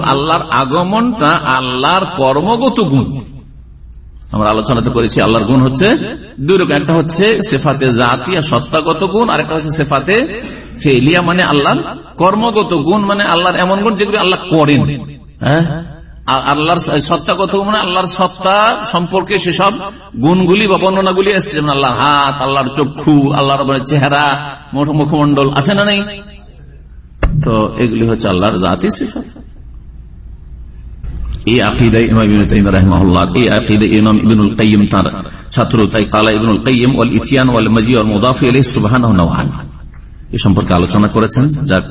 আল্লাহর আগমনটা আল্লাহর কর্মগত গুণ। আমরা আলোচনাতে করেছি, আল্লাহর গুণ হচ্ছে দুই রকম। একটা হচ্ছে সেফাতে জাতিয়া সত্তাগত গুণ আর একটা হচ্ছে সেফাতে ফেলিয়া মানে আল্লাহর কর্মগত গুণ মানে আল্লাহর এমন গুণ যেগুলি আল্লাহ করেন। হ্যাঁ? আল্লাহর সত্তাগত মানে? আল্লাহর সত্তা সম্পর্কে সেসব গুণগুলি বা বর্ণনাগুলি এসছে। যেমন আল্লাহর হাত, আল্লাহর চক্ষু, আল্লাহর চেহারা মুখমন্ডল আছে না নেই? তো এগুলি হচ্ছে আল্লাহর জাতি সিফাত। আলোচনা করেছেন। যাক,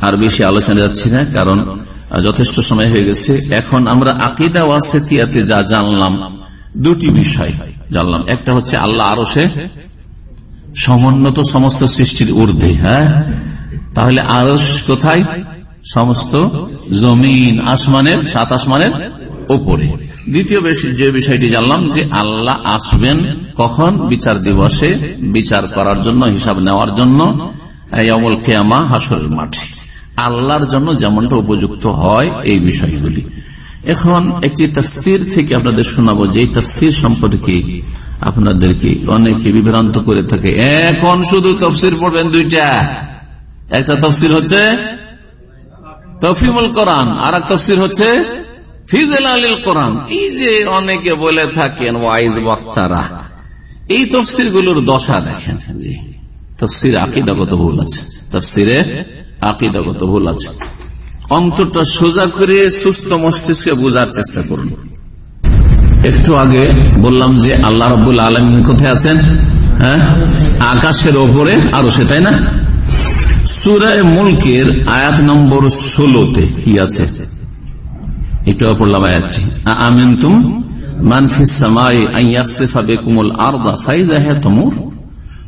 আর বেশি আলোচনা যাচ্ছে না, কারণ যথেষ্ট সময় হয়ে গেছে। এখন আমরা আকিদা ওয়াসেতিয়াতে যা জানলাম, দুটি বিষয় জানলাম। একটা হচ্ছে আল্লাহ আরও সে সমুন্নত সমস্ত সৃষ্টির ঊর্ধ্বে হ্যাঁ? তাহলে আরস কোথায়? সমস্ত জমিন আসমানের, সাত আসমানের ওপরে। দ্বিতীয় যে বিষয়টি জানলাম যে আল্লাহ আসবেন কখন? বিচার দিবসে। বিচার করার জন্য, হিসাব নেওয়ার জন্য, এই অমল কেয়ামা হাসরের মাঠে। আল্লাহর জন্য যেমনটা উপযুক্ত হয় এই বিষয়গুলি। এখন একটি তফসির থেকে আপনাদের শোনাবো যে তফসির সম্পর্কে আপনাদেরকে অনেকে বিভ্রান্ত করে থাকে। এখন শুধু তফসির পড়বেন দুইটা। একটা তফসির হচ্ছে তফিমুল কোরআন আর এক তফসির হচ্ছে ফিজেল আলীল কোরআন। এই যে অনেকে বলে থাকেন, ওয়াইজ বক্তারা, এই তফসিরগুলোর দশা দেখেন। তফসির আকিদাগত ভুল আছে। তফসিরে আকিদাগত ভুল আছে। অন্তরটা সোজা করে সুস্থ মস্তিষ্কে বোঝার চেষ্টা করুন। একটু আগে বললাম যে আল্লাহ রবুল আলম কোথায় আছেন? হ্যাঁ? আকাশের ওপরে, আরও সে, তাই না? সুরায় মুলকের আয়াত নম্বর ষোলোতে কি আছে? একটু পড়লাম আয়াতটি। আমিন তুম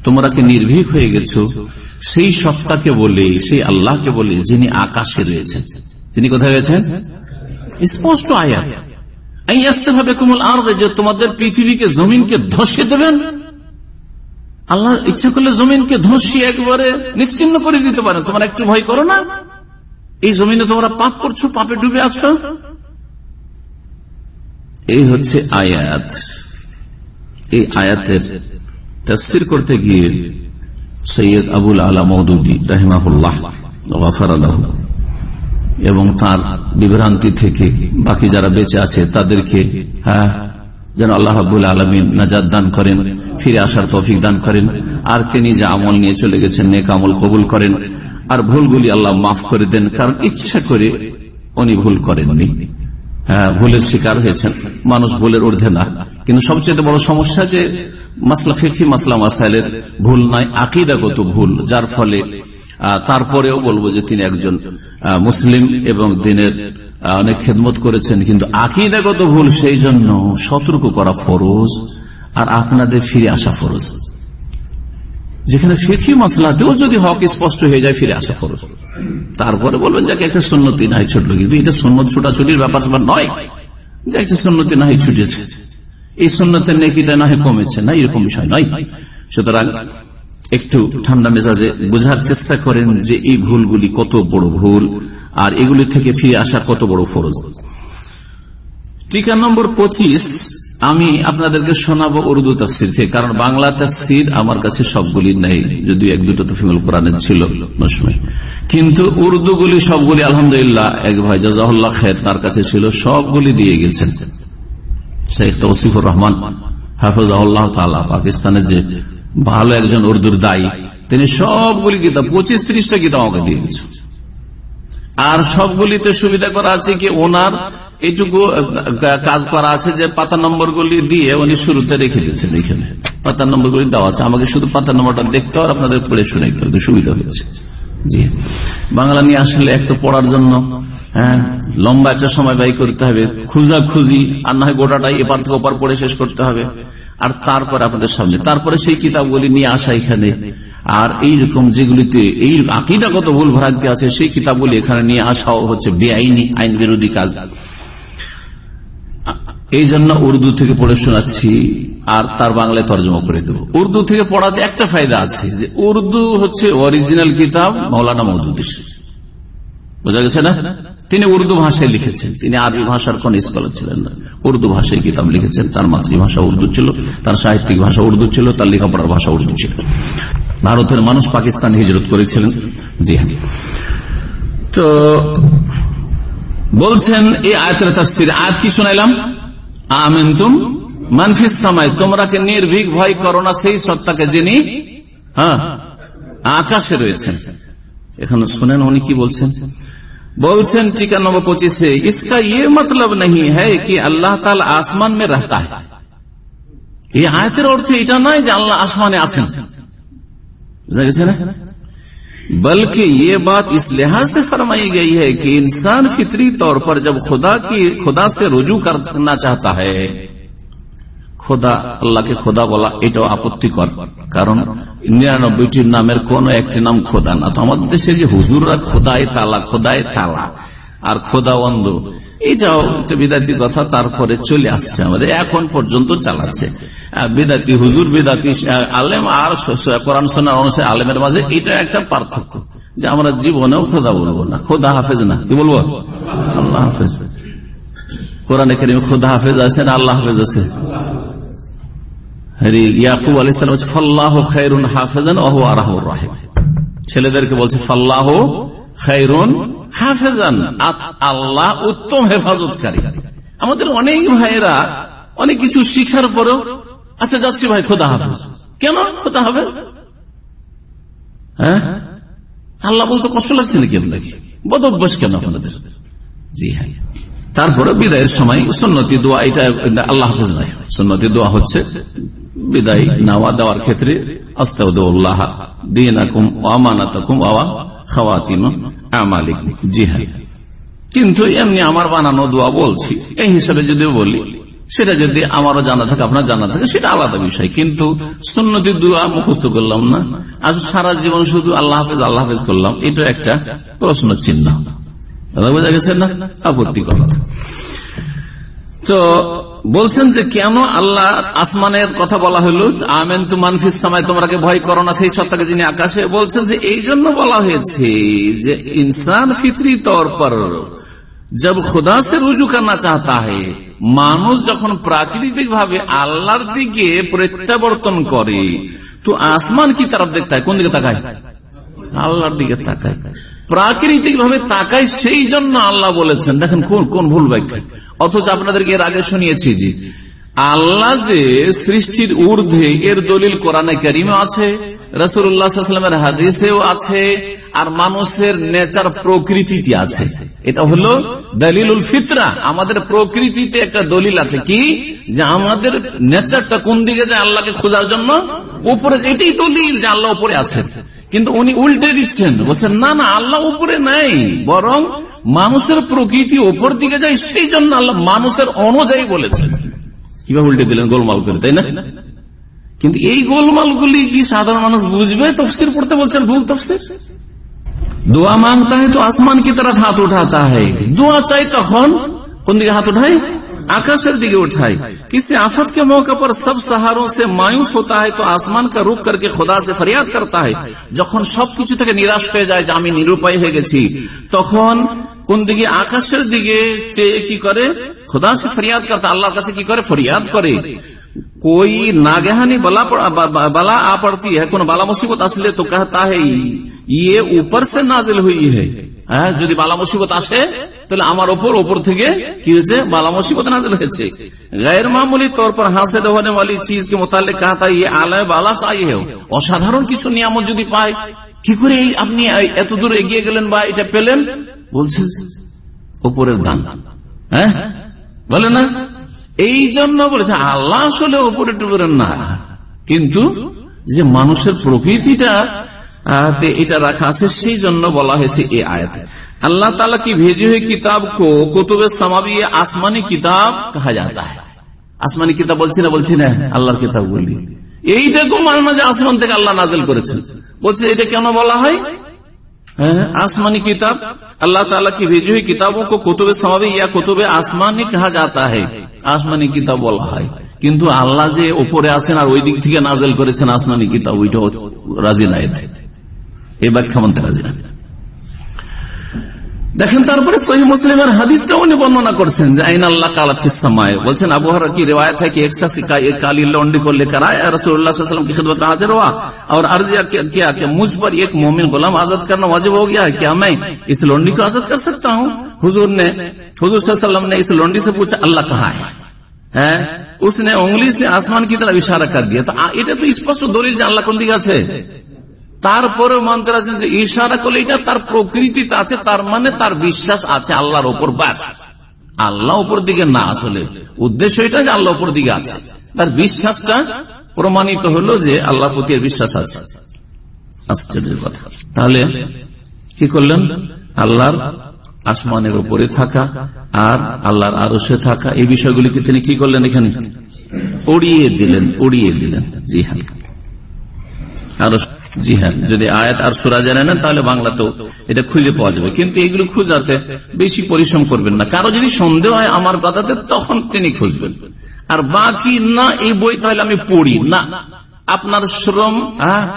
তোমরা কি নির্ভীক হয়ে গেছো? সেই সত্তাকে বলে, সেই আল্লাহকে বলে, যিনি আকাশে রয়েছেন। তিনি কোথায় রয়েছেন? স্পষ্ট আয়াত। ভাবে কুমল আর যে তোমাদের পৃথিবীকে জমিনকে ধসে দেবেন। আল্লাহ ইচ্ছা করলে জমিনকে ধসিয়ে একবারে নিশ্চিন্ন করে দিতে পারেন। তোমরা একটু ভয় করো না। এই জমিনে তোমরা পাপ করছ, পাপে ডুবে আছো। এই হচ্ছে আয়াত। এই আয়াতের তফসির করতে গিয়ে সৈয়দ আবুল আলা মৌদুদি রাহিমাহুল্লাহ এবং তার বিভ্রান্তি থেকে বাকি যারা বেঁচে আছে তাদেরকে হ্যাঁ যেন আল্লাহ রাবুল আলমিন নাজাদ দান করেন ফিরে আসার তৌফিক দান করেন আর তিনি যে আমল নিয়ে চলে গেছেন নেক আমল কবুল করেন আর ভুলগুলি আল্লাহ মাফ করে দেন কারণ ইচ্ছা করে উনি ভুল করেননি। হ্যাঁ, ভুলের শিকার হয়েছেন। মানুষ ভুলের ঊর্ধ্বে না। কিন্তু সবচেয়ে বড় সমস্যা যে মাসলা ফিরফি মাসলা মাসাইলের ভুল নয় আকিদাগত ভুল, যার ফলে তারপরেও বলব যে তিনি একজন মুসলিম এবং দিনের অনেক খেদমত করেছেন, কিন্তু আকিদাগত ভুল সেই জন্য সতর্ক করা ফরজ আর আপনাদের ফিরে আসা ফরজ। যেখানে ফিরফি মাসলাতেও যদি হক স্পষ্ট হয়ে যায়, ফিরে আসা ফরজ। তারপরে বলবেন যাকে একটা সন্ন্যতি নাই ছুটলো কিন্তু, এটা সন্ন্যত ছুটাছুটির ব্যাপার নয় যে একটা সন্ন্যতি না হয় ছুটেছে। এই সন্ন্যতের নেকিটা না হয় কমেছে না, এরকম বিষয় নয়। সুতরাং একটু ঠান্ডা মেজাজে বোঝার চেষ্টা করেন যে এই ভুলগুলি কত বড় ভুল আর এগুলি থেকে ফিরে আসা কত বড় ফরজ। টিকা নম্বর পঁচিশ, আমি আপনাদেরকে শোনাবো উর্দু তফসির থেকে, কারণ বাংলা তফসির আমার কাছে সবগুলি নেই যদি এক দুটো তো ফিমেল কোরআনের ছিল কিন্তু উর্দুগুলি সবগুলি আলহামদুলিল্লাহ, এক ভাই জাজাহুল্লাহ খের তার কাছে ছিল, সবগুলি দিয়ে গেছেন। শেখ তৌসিফুর রহমান হাফিজ পাকিস্তানের যে ভালো একজন উর্দুর দায়ী, তিনি সবগুলি কিতাব, পঁচিশ ত্রিশটা কিতাব আমাকে দিয়ে গেছেন আর সবগুলিতে সুবিধা করা আছে কি, ওনার এইটুকু কাজ করা আছে যে পাতা নম্বর গুলি দিয়ে উনি শুরুতে রেখে দিয়েছেন এখানে। পাতা নম্বর গুলি দেওয়া আছে। আমাকে শুধু পাতা নম্বরটা দেখতে হবে, আপনাদের পড়ে শুনে সুবিধা হয়েছে। জি। বাংলা নিয়ে আসলে এক তো পড়ার জন্য হ্যাঁ লম্বা একটা সময় ব্যয় করতে হবে খুঁজা খুঁজি আর না হয় গোটাটাই এপার থেকে ওপার পড়ে শেষ করতে হবে। আর সামনে, তারপরে সেই কিতাবগুলি নিয়ে আসা এখানে। আর এইরকম যেগুলিতে, এই আকিদাগত ভুল ভ্রান্তি আছে, সেই কিতাবগুলি এখানে নিয়ে আসাও হচ্ছে বেআইনি আইন বিরোধী কাজ। এই জন্য উর্দু থেকে পড়ে শোনাচ্ছি, আর তার বাংলায় তর্জমা করে দেব। উর্দু থেকে পড়াতে একটা ফায়দা আছে, যে উর্দু হচ্ছে অরিজিনাল কিতাব মৌলানা মৌদুদ্দিস বোঝা গেছে না? তিনি উর্দু ভাষায় লিখেছেন। তিনি আরবি ভাষার কোন স্কলার ছিলেন না। উর্দু ভাষায় কিতাব লিখেছেন। তার মাতৃভাষা উর্দু ছিল, তার সাহিত্যিক ভাষা উর্দু ছিল, তার লেখাপড়ার ভাষা উর্দু ছিল। ভারতের মানুষ পাকিস্তান হিজরত করেছিলেন। জি হ্যাঁ। তো বলছেন, এই আয়তের তাফসির আয়াত কি শোনাইলাম? আমিন তুম মানফিস সময় তোমরা কে নির্ভীক ভয় করো না, সেই সত্তাকে যিনি হ্যাঁ আকাশে রয়েছেন। এখন শুনেন, উনি কি বলছেন? بولسن ٹیکا نمبر پوچیس سے، اس کا یہ مطلب نہیں ہے کہ اللہ تعالی آسمان میں رہتا ہے۔ یہ آیতের অর্থ এটা নয় যে আল্লাহ আসমানে بلکہ یہ بات اس لحاظ سے فرمائی گئی ہے کہ انسان فطری طور پر جب خدا کی، خدا سے رجوع کرنا چاہتا ہے، خدا، اللہ کے خدا بولا اٹو آپتی کر۔ কারণ নিরানব্বইটির নামের কোন একটি নাম খোদা না। তো আমাদের দেশে যে হুজুররা খোদায় তালা খোদায় তালা আর খোদা অন্ধ এইটাও একটা বিদাতি কথা, তারপরে চলে আসছে আমাদের, এখন পর্যন্ত চালাচ্ছে। বিদাতি হুজুর, বিদাতি আলেম আর কোরআন সোনার অনুসারে আলেমের মাঝে এটা একটা পার্থক্য, যে আমরা জীবনেও খোদা বলব না। খোদা হাফেজ না, কি বলব? আল্লাহ হাফেজ। কোরআন করিম খোদা হাফেজ আছে না আল্লাহ হাফেজ আছে? ইয়াকুব আলাইসালাম হচ্ছে ফাল্লাহ খাইরুন হাফেজান আরাহুর রাহিম। ছেলেদেরকে বলছে হাফেজান। আল্লাহ উত্তম হেফাজতকারী। আমাদের অনেক ভাইয়েরা অনেক কিছু শিখার পরেও আচ্ছা যাচ্ছি ভাই, খোদা হাফেজ। কেন খোদা হাফেজ? হ্যাঁ? আল্লাহ বলতে কষ্ট লাগছে নাকি আপনাকে? বদ অভ্যাস কেন আপনাদের? জি হ্যাঁ। তারপরে বিদায়ের সময় সন্নতি দোয়া, এটা আল্লাহ হাফেজ নাই। সন্নতি দোয়া হচ্ছে বিদায় নাওয়া দেওয়ার ক্ষেত্রে আস্তাউদ্দাহ দিন কিন্তু এমনি আমার বানানো দোয়া বলছি, এই হিসাবে যদি বলি, সেটা যদি আমারও জানা থাকে, আপনার জানা থাকে, সেটা আলাদা বিষয়। কিন্তু সুন্নতি দোয়া মুখস্থ করলাম না, আজ সারা জীবন শুধু আল্লাহ হাফেজ আল্লাহ হাফেজ করলাম, এটা একটা প্রশ্ন চিহ্ন। বোঝা গেছে না? আপত্তি কথা তো বলছেন যে কেন আল্লাহ আসমানের কথা বলা হলো? আমেন তু মানফিস সময় তোমরাকে ভয় করো না সেই সত্তাকে যিনি আকাশে? বলছেন যে এই জন্য বলা হয়েছে যে ইনসান ফিতরি তর পর জব খুদা সে রুজু করনা চাহতা হে, মানুষ যখন প্রাকৃতিক ভাবে আল্লাহর দিকে প্রত্যাবর্তন করে, তো আসমান কি তারা দেখতে কোন দিকে তাকায়? আল্লাহর দিকে তাকায়। প্রাকৃতিক ভাবে তাকাই সেই জন্য আল্লাহ বলেছেন, দেখেন কোন কোন ভুল ব্যাখ্যা। অথচ আপনাদেরকে এর আগে শুনিয়েছি যে, আল্লাহ যে সৃষ্টির ঊর্ধ্বে এর দলিল কোরআনে ক্যারিমা আছে রসুল্লাহামের হাদিসেও আছে আর মানুষের নেচার প্রকৃতিতে আছে। এটা হলো দলিলুল ফিতরা। আমাদের প্রকৃতিতে একটা দলিল আছে কি? যে আমাদের নেচারটা কোন দিকে যায় আল্লাহকে খোঁজার জন্য? উপরে এটাই দলিল যে আল্লাহ উপরে আছে কিন্তু উনি উল্টে দিচ্ছেন। বলছেন, না না, আল্লাহ উপরে নাই। বরং মানুষের প্রকৃতি ওপর দিকে যায়। সেই জন্য আল্লাহ মানুষের অনুযায়ী বলেছেন। কীভাবে উল্টে দিলেন গোলমাল করে, তাই না? কিন্তু এই গোলমালগুলি কি সাধারণ মানুষ বুঝবে তফসির পড়তে বলছেন ভুল তফসির দোয়া মাংতা হয় তো আসমান কি तरफ হাত উঠাতা হয় দোয়া চাই তখন কোন দিকে হাত উঠায় आकाशर दिखे उठाए किसी आफत के मौके पर सब सहारों से मायूस होता है तो आसमान का रुख करके खुदा से फरियाद करता है যখন সবকিছু থেকে নিরাশ হয়ে যায় যে আমি নিরুপায় হয়ে গেছি তখন কোন দিকে আকাশের দিকে চেয়ে কি করে খুদা সে ফরিয়াদ করতে আল্লাহর কাছে কি করে ফরিয়াদ করে कोई नागहानी बला बला आ पड़ती है কোন বালা মুসিবত আসলে তো कहता है ये ऊपर से नाजिल हुई है হ্যাঁ যদি বালা মুসিবত আসে তাহলে আমার ওপর ওপর থেকে কি হয়েছে বালা মুসিবত নাজিল হয়েছে गैर मामूली तौर पर हासिल होने वाली चीज के मुतालिक कहा था ये आलय बाला साई है অসাধারণ কিছু নিয়ামত যদি পায় কি করে আপনি এত দূর এগিয়ে গেলেন বা এটা পেলেন বলছে উপরের দান হ্যাঁ বলে না এই জন্য বলেছে, আল্লাহ আসলে উপরে টুপুরের না। কিন্তু যে মানুষের প্রকৃতিটা এটা রাখা আছে সেই জন্য বলা হয়েছে এই আয়াতে। আল্লাহ তালা কি ভেজি হয়ে কিতাব কো সামাবি, আসমানি কিতাব কাহা যা আসমানি কিতাব বলছি না বলছি না, আল্লাহর কিতাব বলি। এইটাকেও মানে না যে আসমান থেকে আল্লাহ নাজেল করেছেন। বলছে, এটা কেন বলা হয়? হ্যাঁ? আসমানি কিতাব, আল্লাহ তালা কি ভেজি কিতাবো কো কতুবে সমাবে ইয়া কতুবে আসমানি কাহা যাতা হে? আসমানি কিতাব বলা হয়। কিন্তু আল্লাহ যে ওপরে আছেন আর ওই দিক থেকে নাজেল করেছেন আসমানি কিতাব ওইটা রাজি না এই ব্যাখ্যা মন্ত্রী রাজি না দেখেন তারপরে সহি মুসলিমের হাদিসটা উনি বর্ণনা করছেন যে، আইন আল্লাহ কালাতিসামায় বলছেন আবহাওয়ার কি রেওয়ায় থাকে কালি লন্ডি করলে কারায় রসুল্লাহাম کی خدمت میں حاضر ہوا اور عرض کیا کہ مجھ پر ایک مومن غلام آزاد کرنا واجب ہو گیا ہے کیا میں اس لونڈی کو آزاد کر سکتا ہوں حضور نے حضور صلی اللہ علیہ وسلم نے اس لونڈی سے پوچھا اللہ کہاں ہے? اس نے انگلی سے آسمان کی طرف اشارہ کر دیا। تو এটা তো স্পষ্ট দলিল যে আল্লাহ কোন দিকে আছে? তারপরে মানতে আছেন যে ইশারা করলে এটা তার প্রকৃতিতে আছে, তার মানে তার বিশ্বাস আছে আল্লাহর ওপর বাস আল্লাহ উপর দিকে না আসলে। উদ্দেশ্য এটা যে আল্লাহ উপর দিকে আছে। তার বিশ্বাসটা প্রমাণিত হলো যে আল্লাহ প্রতি বিশ্বাস আছে। আশ্চর্যের কথা। তাহলে কি করলেন? আল্লাহর আসমানের উপরে থাকা আর আল্লাহর আরসে থাকা, এই বিষয়গুলিকে তিনি কি করলেন এখানে? উড়িয়ে দিলেন উড়িয়ে দিলেন। জি হ্যাঁ। আরও জি হ্যাঁ যদি আয়াত আর সুরা জানে না তাহলে বাংলাতেও এটা খুঁজে পাওয়া যাবে। কিন্তু এগুলো খুঁজাতে বেশি পরিশ্রম করবেন না। কারও যদি সন্দেহ হয় আমার কথাতে, তখন তিনি খুঁজবেন। আর বাকি না, এই বই তাহলে আমি পড়ি। না, আপনার শ্রম হ্যাঁ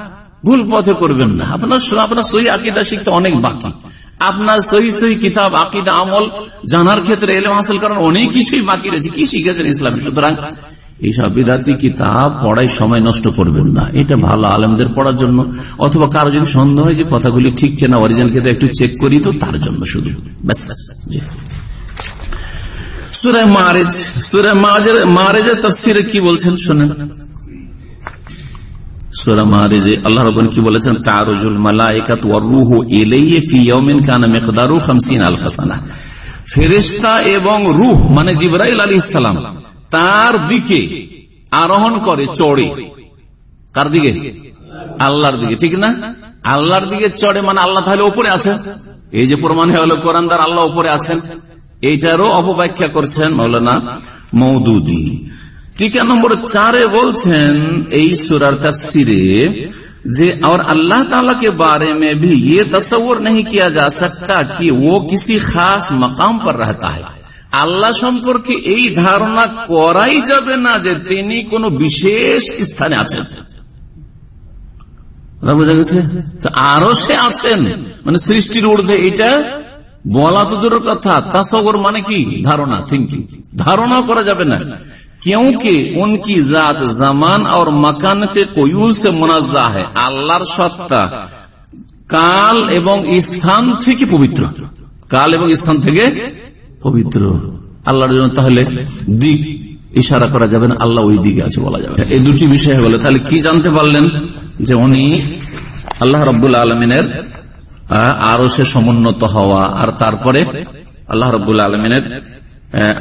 ভুল পথে করবেন না। আপনার আপনার সহি আকিদা শিখতে অনেক বাকি। আপনার সহি সহি কিতাব, আকিদা, আমল জানার ক্ষেত্রে এলেম হাসিল করার অনেক কিছুই বাকি রয়েছে। কি শিখেছেন ইসলাম? সুতরাং এইসব বিদাতি কিতাব পড়াই সময় নষ্ট করবেন না। এটা ভালো আলমদের পড়ার জন্য। অথবা কারও যদি সন্দেহ হয় যে কথাগুলি ঠিক কেনা অরিজিনাল কিন্তু একটু চেক করি তো, তার জন্য শুধু। সুরায় মারেজ সুরায় মারেজের তফসিরে কি বলছেন শোনেন? সুরা মারেজে আল্লাহ রবন কি বলেছেন? তারুজুল মালাইকাত ওয়ারুহ ইলাইহি ফি ইয়াউমিন কানা মিকদারু 50 আলফ সানা ফেরেশতা এবং রূহ মানে জিবরাইল আলাইহিস সালাম। তার দিকে আরোহণ করে চড়ে কার দিকে আল্লাহর দিকে ঠিক না আল্লাহর দিকে চড়ে মানে আল্লাহ তাহলে উপরে আছেন এই যে প্রমাণ হলো কোরআনদার আল্লাহ উপরে আছেন এইটারও অপব্যাখ্যা করছেন মৌলানা মৌদুদি টিকা নম্বর চারে বলছেন এই সুরার তফসিরে যে और अल्लाह ताला के बारे में भी ये तस्वर नहीं किया जा सकता कि वो किसी खास मकाम पर रहता है আল্লাহ সম্পর্কে এই ধারণা করাই যাবে না যে তিনি কোন বিশেষ স্থানে আছেন বোঝা গেছে আরো সে আছেন মানে সৃষ্টির ঊর্ধ্বে এটা বলা তো দূরের কথা তাসগর মানে কি ধারণা থিঙ্কিং ধারণা করা যাবে না क्योंकि उनकी जात जमान और मकान के कोयूल से मुनजा है আল্লাহর সত্তা কাল এবং স্থান থেকে পবিত্র কাল এবং স্থান থেকে পবিত্র। আল্লাহর জন্য তাহলে দিক ইশারা করা যাবে না আল্লাহ ওই দিকে আছে বলা যাবে এই দুটি বিষয় বলে তাহলে কি জানতে পারলেন? যে উনি আল্লাহ রব্বুল আলমিনের আরও সে সমুন্নত হওয়া আর তারপরে আল্লাহ রব্বুল আলমিনের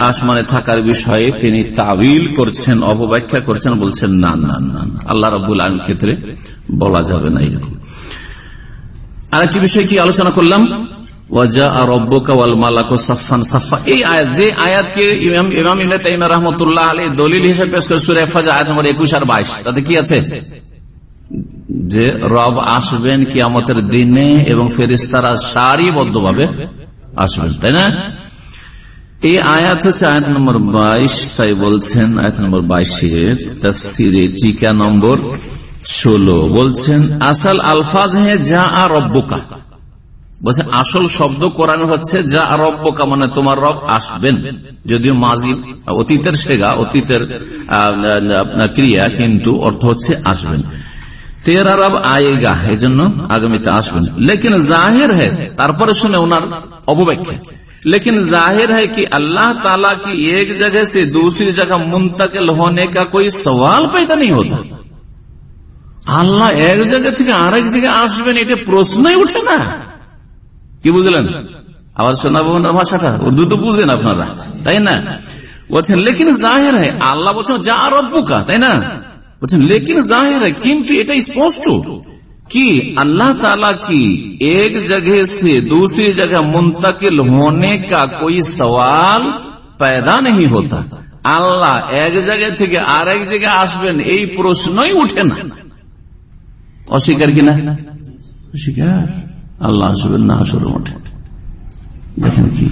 আসমানে থাকার বিষয়ে তিনি তাবিল করছেন অপব্যাখ্যা করছেন বলছেন না না না আল্লাহ রব্বুল আলম ক্ষেত্রে বলা যাবে না এরকম। আরেকটি বিষয় কি আলোচনা করলাম? দলিল হিসেবে একুশ আর বাইশ। তাতে কি আছে? যে রব আসবেন কিয়ামতের দিনে এবং ফেরিস্তারা সারিবদ্ধ ভাবে আসবেন, তাই না? এই আয়াত হচ্ছে আয়াত নম্বর বাইশ, তাই বলছেন আয়াত নম্বর বাইশের টিকা নম্বর ষোলো। বলছেন, আসল আলফাজ হ্যাঁ যা আর রব্বকা। বলছেন আসল শব্দ কোরআন হচ্ছে যা রব্বকা মানে তোমার রব আসবেন যদিও মাজি অতীতের সেগা অতীতের ক্রিয়া কিন্তু অর্থ হচ্ছে আসবেন তেরা রব আয়েগা এই জন্য আগামীতে আসবেন লেকিন জাহের হ্যাঁ তারপরে শুনে ওনার অবব্যাখ্যা लेकिन जाहिर है कि अल्लाह ताला की एक जगह से दूसरी जगह मुंतकिल होने का कोई सवाल पैदा नहीं होता আল্লাহ এক জায়গা থেকে আরেক জায়গায় আসবেন এটা প্রশ্নই উঠে না কি বুঝলেন আবার শোনাবো না ভাষাটা উর্দু তো বুঝেন আপনারা তাই না বলছেন লেকিন জাহের হয় আল্লাহ বলছেন যা রব্বুকা তাই না বলছেন লেকিন জাহের হয় কিন্তু এটা স্পষ্ট कि अल्लाह ताला की एक जगह से दूसरी जगह मुंतकिल होने का कोई सवाल पैदा नहीं होता আল্লাহ এক জায়গা থেকে আর এক জায়গায় আসবেন এই প্রশ্নই উঠে না অস্বীকার কিনা অস্বীকার আল্লাহ আসবেন, না হাসর মাঠে দেখেন কি।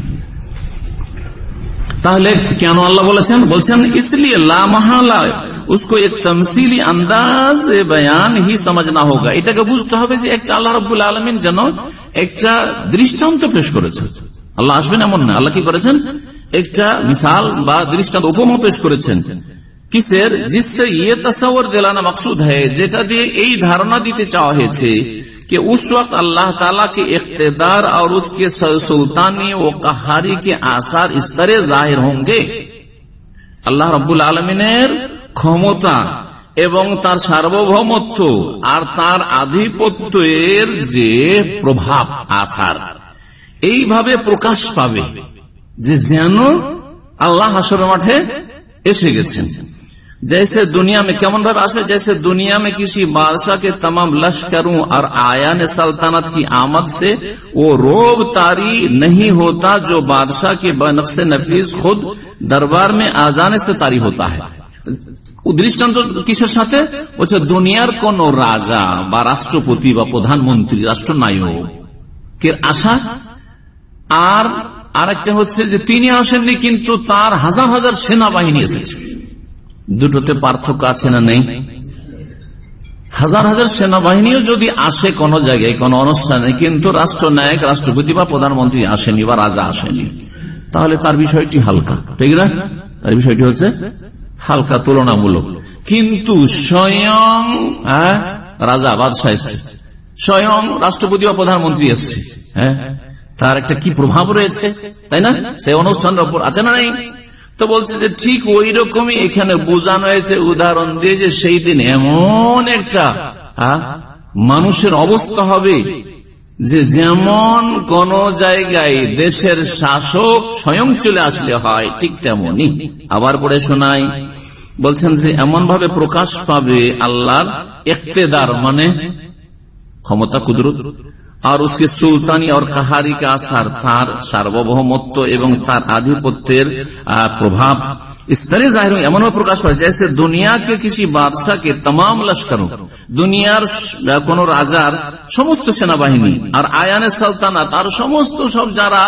তাহলে কেন আল্লাহ বলেছেন? বলছেন, ইসলিয়ে উসকো এক তমসিলি আন্দাজ বয়ান হি সমাজ হোগা। এটাকে বুঝতে হবে যে একটা আল্লাহ রবুল আলমিন যেন একটা দৃষ্টান্ত পেশ করেছে। আল্লাহ আসবেন এমন না। আল্লাহ কি করেছেন? একটা মিসাল বা দৃষ্টান্ত উপমা পেশ করেছেন। কিসের? জিসে ইয়ে তাসাওয়ার দেলানা মকসুদ হয় যেটা দিয়ে এই ধারণা দিতে চাওয়া হয়েছে कि उस वक्त अल्लाह ताला के इकतदार और उसके सुल्तानी व कहारी के आसार इस तरह जाहिर होंगे আল্লাহ রব্বুল আলমিনের ক্ষমতা এবং তার সার্বভৌমত্ব আর তার আধিপত্যের যে প্রভাব আসার এইভাবে প্রকাশ পাবে যে যেন আল্লাহ হাসর মাঠে এসে গেছেন جیسے دنیا میں کیا بھائی ہے؟ جیسے دنیا میں کسی بادشاہ کے تمام لشکروں اور آیا نے سلطنت کی آمد سے وہ روب تاری نہیں ہوتا جو بادشاہ کے بنفس نفیس خود دربار میں آزانے سے تاری ہوتا ہے۔ দৃষ্টান্ত কিসের সাথে বলছে দুনিয়ার কোন রাজা বা রাষ্ট্রপতি বা প্রধানমন্ত্রী রাষ্ট্রনায়কের আশা আর আরেকটা হচ্ছে যে তিনি আসেননি কিন্তু তার হাজার হাজার সেনাবাহিনী এসেছে দুটোতে পার্থক্য আছে না নেই? হাজার হাজার সেনাবাহিনীও যদি আসে কোন জায়গায়, কোন অনুষ্ঠানে, কিন্তু রাষ্ট্রনায়ক, রাষ্ট্রপতি বা প্রধানমন্ত্রী আসেনি বা রাজা আসেনি, তাহলে তার বিষয়টি হালকা, ঠিক না? তার বিষয়টি হচ্ছে হালকা, তুলনামূলক। কিন্তু স্বয়ং রাজা, বাদশাহ এসছে। স্বয়ং রাষ্ট্রপতি বা প্রধানমন্ত্রী এসছে হ্যাঁ। তার একটা কি প্রভাব রয়েছে, তাই না? সেই অনুষ্ঠানের ওপর আছে না নাই? তো বলছে যে ঠিক ওই রকমই এখানে বোঝানো হয়েছে, উদাহরণ দিয়ে যে সেই দিন এমন একটা মানুষের অবস্থা হবে যে যেমন কোন জায়গায় দেশের শাসক স্বয়ং চলে আসলে হয়, ঠিক তেমনই। আবার পড়ে শোনাই, বলছেন যে এমন ভাবে প্রকাশ পাবে আল্লাহর একতেদার মানে ক্ষমতা, কুদরত। আর उसके सुल्तानी और कहारी का असर তার সার্বভৌমত্ব এবং তার আধিপত্যের প্রভাব इस तरह जाहिर এমন প্রকাশ পায় जैसे दुनिया के किसी बादशाह के तमाम लश्करों দুনিয়ার কোন রাজার সমস্ত সেনাবাহিনী আর আয়ানের সালতানাত আর সমস্ত সব যারা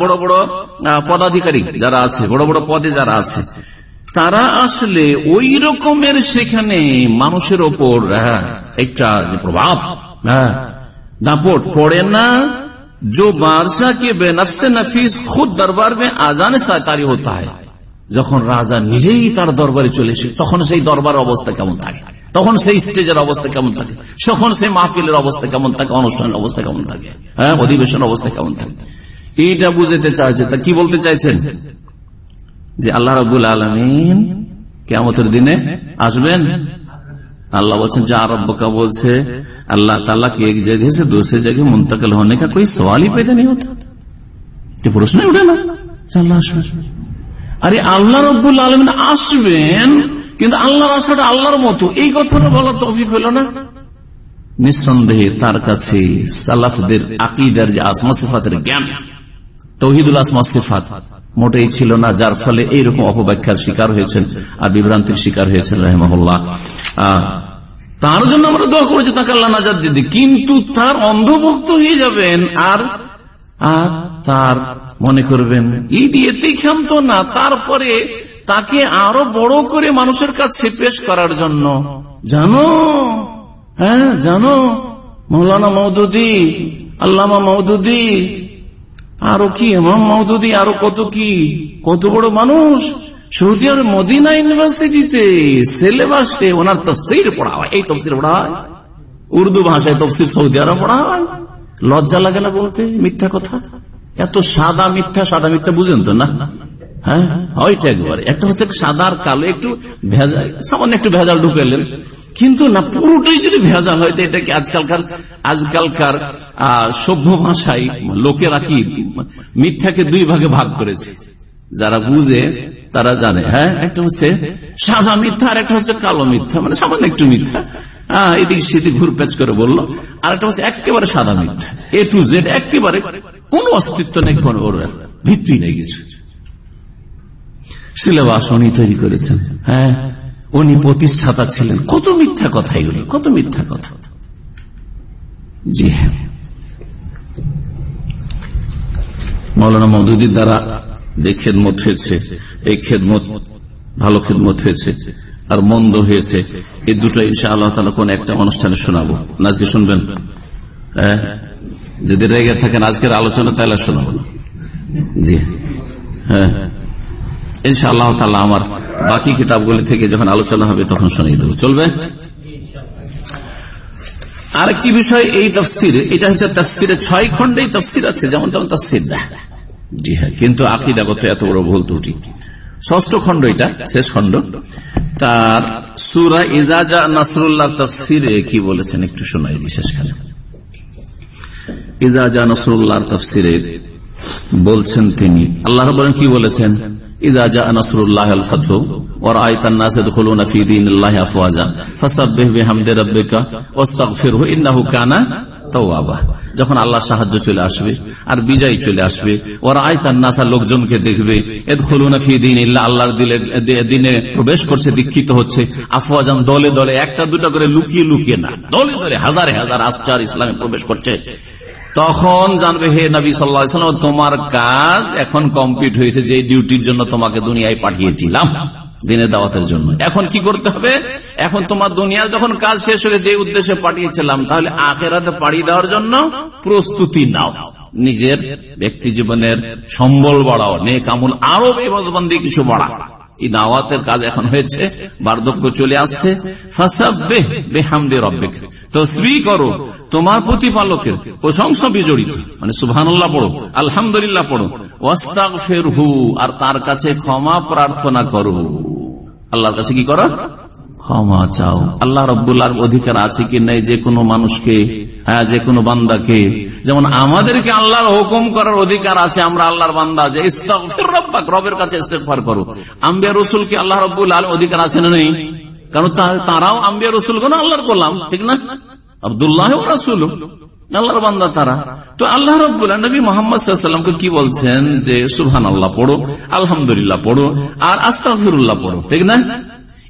বড় বড় পদাধিকারী যারা আছে বড় বড় পদে যারা আছে তারা আসলে ওই রকমের সেখানে মানুষের ওপর একটা যে প্রভাব হ্যাঁ दापोट पड़े ना जो बादशाह के बेनफ्स नफीस खुद दरबार में आजान साकारी होता है যখন রাজা নিজেই তার দরবারে চলে এসে তখন সেই দরবারের অবস্থা কেমন থাকে তখন সেই স্টেজের অবস্থা কেমন থাকে তখন সেই মাহফিলের অবস্থা কেমন থাকে অনুষ্ঠানের অবস্থা কেমন থাকে হ্যাঁ অধিবেশন অবস্থা কেমন থাকে এইটা বুঝতে চাইছে তা কি বলতে চাইছেন যে আল্লাহ রবুল আলমিন কেমতের দিনে আসবেন अल्लाह বলছেন যা रब्बका বলছে अल्लाह ताला की एक जगह से दूसरी जगह मुंतकिल होने का कोई सवाल ही पैदा नहीं होता ये प्रश्न उठे ना আল্লাহ আসবেন আরে আল্লাহ রব্বুল আলমিন আসবেন কিন্তু আল্লাহর আসাটা আল্লাহর মতো এই কথাটা বলার তৌফিক হলো না নিঃসন্দেহে তার কাছে সালাফদের আকিদার যে আসমা সিফাতের জ্ঞান তৌহিদুল আসমা সিফাত মোটেই ছিল না, যার ফলে এইরকম অপব্যাখ্যার শিকার হয়েছেন আর বিভ্রান্তির শিকার হয়েছেন রহমহল্লা তার জন্য আমরা দোয়া করেছি তাকে আল্লাহ নাজাদ দিদি কিন্তু তার অন্ধভক্ত হয়ে যাবেন আর তার মনে করবেন, এই দিয়েতেই ক্ষান্ত না, তারপরে তাকে আরও বড় করে মানুষের কাছে পেশ করার জন্য। জানো? হ্যাঁ জানো? মৌলানা মৌদুদি আল্লামা মৌদুদি আরও কি, ইমাম মৌদুদি আরও কত কি? কত বড় মানুষ। সৌদি আরব মদিনা ইউনিভার্সিটিতে সিলেবাসে ওনার তফসির পড়া হয়। এই তফসির পড়া হয়। উর্দু ভাষায় তফসির সৌদি আরব পড়া হয়। লজ্জা লাগে না বলতে? মিথ্যা কথা? এত সাদা মিথ্যা সাদা মিথ্যা বুঝেন তো না? হ্যাঁ? লোকেরা কি মিথ্যাকে দুই ভাগে ভাগ করেছে? যারা বুঝে, তারা জানে। হ্যাঁ? একটা হচ্ছে সাদা মিথ্যা, আর একটা হচ্ছে কালো মিথ্যা মানে সামান্য একটু মিথ্যা। হ্যাঁ এদিক সেদিক ঘুরপ্যাচ করে বলল। আর একটা হচ্ছে একেবারে সাদা মিথ্যা। এ টু জেড একেবারে কোন অস্তিত্ব নেই, কোন ভিত্তি নেই কিছু। সিলেবাস উনি তৈরি করেছেন হ্যাঁ? উনি প্রতিষ্ঠাতা ছিলেন। কত মিথ্যা কথা এগুলো, কত মিথ্যা কথা। জি হ্যাঁ। মৌলানা দ্বারা যে খেদমত হয়েছে, এই খেদমত, ভালো খেদমত হয়েছে আর মন্দ হয়েছে, এই দুটো ইনশা আল্লাহ তালা কোন একটা অনুষ্ঠানে শোনাবো। আজকে শুনবেন? যদি রেগে থাকেন আজকের আলোচনা তাহলে শোনাবো জি হ্যাঁ। ইনশা আল্লাহ তালা আমার বাকি কিতাবগুলি থেকে যখন আলোচনা হবে তখন শুনিয়ে দেবো। চলবে? আরেকটি বিষয়, এই তফসির, এটা হচ্ছে তফসিরের ছয় খন্ডে তফসির আছে যেমন তেমন তফসির না। জি হ্যাঁ কিন্তু আকিদাগত এত বড় ভুল ত্রুটি। ষষ্ঠ খণ্ড এটা, শেষ খণ্ড। তার সুরা ইজাজা নাসরুল্লাহ তফসিরে কি বলেছেন একটু শোনাই বিশেষ খানে ইজাজা নাসরুল্লাহ তফসিরে বলছেন তিনি, আল্লাহ কি বলেছেন? إذا جاء نصر الله الفتح ورأيت الناس يدخلون في دين الله أفواجا فسبح بحمد ربك واستغفره إنه كان যখন আল্লাহ সাহায্য চলে আসবে আর বিজয় চলে আসবে ওরা আয়তান্নাসা লোকজনকে দেখবে এদ খুলুনা ফি দিন ইল্লা আল্লাহর দিনে প্রবেশ করছে দীক্ষিত হচ্ছে আফওয়াজান দলে দলে একটা দুটা করে লুকিয়ে লুকিয়ে না দলে দলে হাজারে হাজার আসচার ইসলামে প্রবেশ করছে তখন জানবে হে নবী সাল্লাম, তোমার কাজ এখন কমপ্লিট হয়েছে যে ডিউটির জন্য তোমাকে দুনিয়ায় পাঠিয়েছিলাম দিনের দাওয়াতের জন্য। এখন কি করতে হবে? এখন তোমার দুনিয়ার যখন কাজ শেষ হয়ে যে উদ্দেশ্যে পাঠিয়েছিলাম, তাহলে আখেরাতে পাড়ি দেওয়ার জন্য প্রস্তুতি নাও। নিজের ব্যক্তি জীবনের সম্বল বাড়াও, নেক আমল, আরও বেবন্দি কিছু বাড়া। এই দাওয়াতের কাজ এখন হয়েছে, বার্ধক্য চলে আসছে। করো, তোমার প্রতিপালকের প্রশংসা বিজড়িত। মানে সুবহানাল্লাহ পড়ো, আলহামদুলিল্লাহ পড়ো। ওয়াস্তাক ফের হু আর তার কাছে ক্ষমা প্রার্থনা করো। আল্লাহর কাছে কি করো? ক্ষমা চাও। আল্লাহ রব্বুল্লার অধিকার আছে কি নেই? যে কোনো মানুষকে হ্যাঁ যে কোনো বান্দাকে। যেমন আমাদেরকে আল্লাহর হুকুম করার অধিকার আছে, আমরা আল্লাহর বান্দা। যে রবের কাছে ইস্তেফার করো। আম্বিয়া রসুলকে আল্লাহ রব্বুল অধিকার আছে না নেই? কারণ তারাও আম্বিয়া রসুল কোন আল্লাহর করলাম ঠিক না? আবদুল্লাহ রসুল, আল্লাহর বান্দা তারা। তো আল্লাহ রব্বুল্লাহ নবী মোহাম্মদ সাল্লামকে কি বলছেন? যে সুহান আল্লাহ পড়ো, আলহামদুলিল্লাহ পড়ো, আর আস্তাফিরুল্লাহ পড়ো, ঠিক না?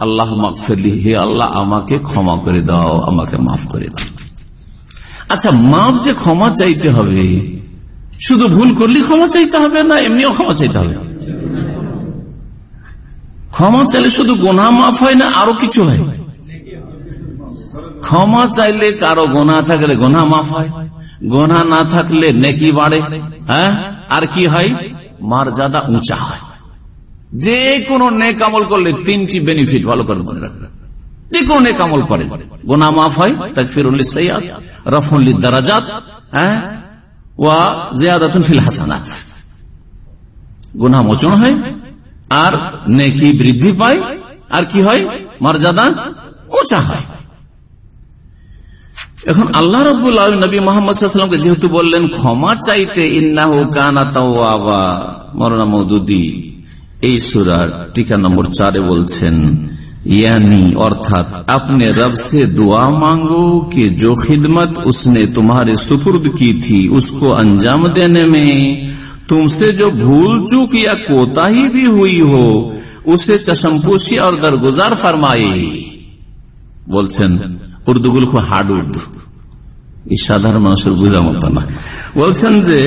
আল্লাহ মাফলি হে আল্লাহ, আমাকে ক্ষমা করে দাও, আমাকে মাফ করে দাও। আচ্ছা মাফ যে ক্ষমা চাইতে হবে, শুধু ভুল করলে ক্ষমা চাইতে হবে না, এমনিও ক্ষমা চাইতে হবে? ক্ষমা চাইলে শুধু গোনা মাফ হয় না, আরও কিছু হয়? ক্ষমা চাইলে কারও গোনা থাকলে গোনা মাফ হয়, গোনা না থাকলে নেকি বাড়ে হ্যাঁ? আর কি হয়? মর্যাদা উঁচা হয়। যে কোনো নেক আমল করলে তিনটি বেনিফিট ভালো করে মনে রাখবেন যে কোনো নেক আমল করেন। গোনা মাফ হয় সৈয়াদ রফুল্লি দারাজাত গুনা মোচন হয়, আর নেকি বৃদ্ধি পায়, আর কি হয়? মর্যাদা উঁচা হয়। এখন আল্লাহ রবুল নবী মোহাম্মদকে যেহেতু বললেন, ক্ষমা চাইতে ইন্নাহু কানা তাওয়াবা, মরনা মৌদুদি এই সুরার টিকা নম্বর চারে বলছেন यानी अर्थात अपने रब से दुआ मांगो कि जो खिदमत उसने तुम्हारे सुपुर्द की थी उसको अंजाम देने में तुमसे जो भूल चूक या कोताही भी हुई हो उसे चशमपोशी और दरगुजार फरमाई বলছেন উর্দুগুলো খুব হার্ড উর্দু এই সাধারণ মানুষের বোঝা মতো না বলছেন যে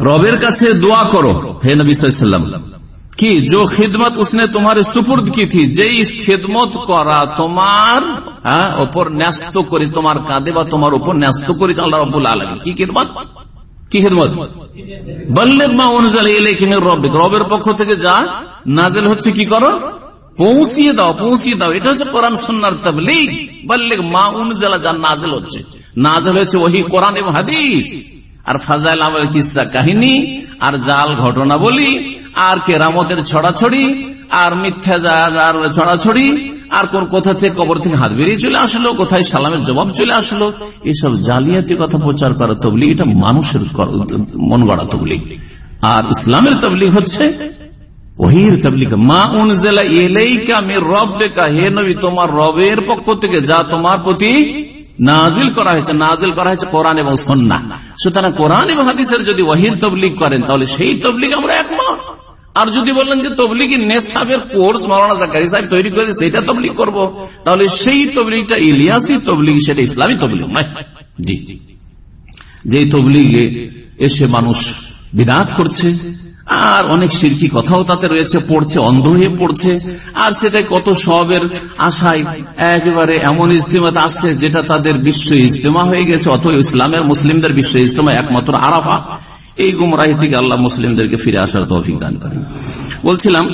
রবের কাছে দোয়া করো হে নবী সাল্লাম কি जो खिदमत उसने तुम्हारे सुपुर्द की थी যেই খিদমত করা তোমার ওপর ন্যস্ত করে তোমার কাঁদে বা তোমার উপর ন্যস্ত করেছে আল্লাহ রবুল আলম কি খিদমত কি খিদমত বল্লেক মা অনুজাল রবিক রবের পক্ষ থেকে যা নাজেল হচ্ছে কি করো পৌঁছিয়ে দাও পৌঁছিয়ে দাও এটা হচ্ছে কোরআন সন্ন্যার তবলিগ বল্লেক মা অনুজালা যা নাজেল হচ্ছে নাজেল হচ্ছে ওহি কোরআন এবং হাদিস আর ফাজাইল আমার কিসা কাহিনী, আর জাল ঘটনা বলি, আর কেরামতের ছড়াছড়ি, আর মিথ্যা আর ছড়াছড়ি, আর কোন কোথা থেকে কবর থেকে হাত বেরিয়ে চলে আসলো, কোথায় সালামের জবাব চলে আসলো, এসব জালিয়াতি কথা প্রচার করা তবলিগ, এটা মানুষের মন গড়া তবলিগ। আর ইসলামের তবলিগ হচ্ছে, ওহির তবলিগ, মা উনজেলা এলেইকা মের রব কা হে নবী, তোমার রবের পক্ষ থেকে যা তোমার প্রতি নাজিল করা হয়েছে, নাজিল করা হয়েছে কোরআন এবং সন্না সুতরাং কোরআন এবং হাদিসের যদি ওয়াহির তবলিগ করেন, তাহলে সেই তবলিগ আমরা একমত। আর যদি বললেন যে তবলিগি নেশাবের কোর্স মৌলানা জাকারি সাহেব তৈরি করে সেটা তবলিগ করব। তাহলে সেই তবলিগটা ইলিয়াসি তবলিগ, সেটা ইসলামী তবলিগ নয়। জি। যে তবলিগে এসে মানুষ বিদাত করছে আর অনেক সিরকি কথাও তাতে রয়েছে, পড়ছে, অন্ধ হয়ে পড়ছে। আর সেটা কত সবের আশায় একেবারে এমন ইজতেমাত আসছে যেটা তাদের বিশ্ব ইজতেমা হয়ে গেছে, অথবা ইসলামের মুসলিমদের বিশ্ব ইজতেমা, একমাত্র আরাফা। এই গুমরাহি থেকে আল্লাহ মুসলিমদেরকে ফিরে আসার তৌফিক দান করেন। বলছিলাম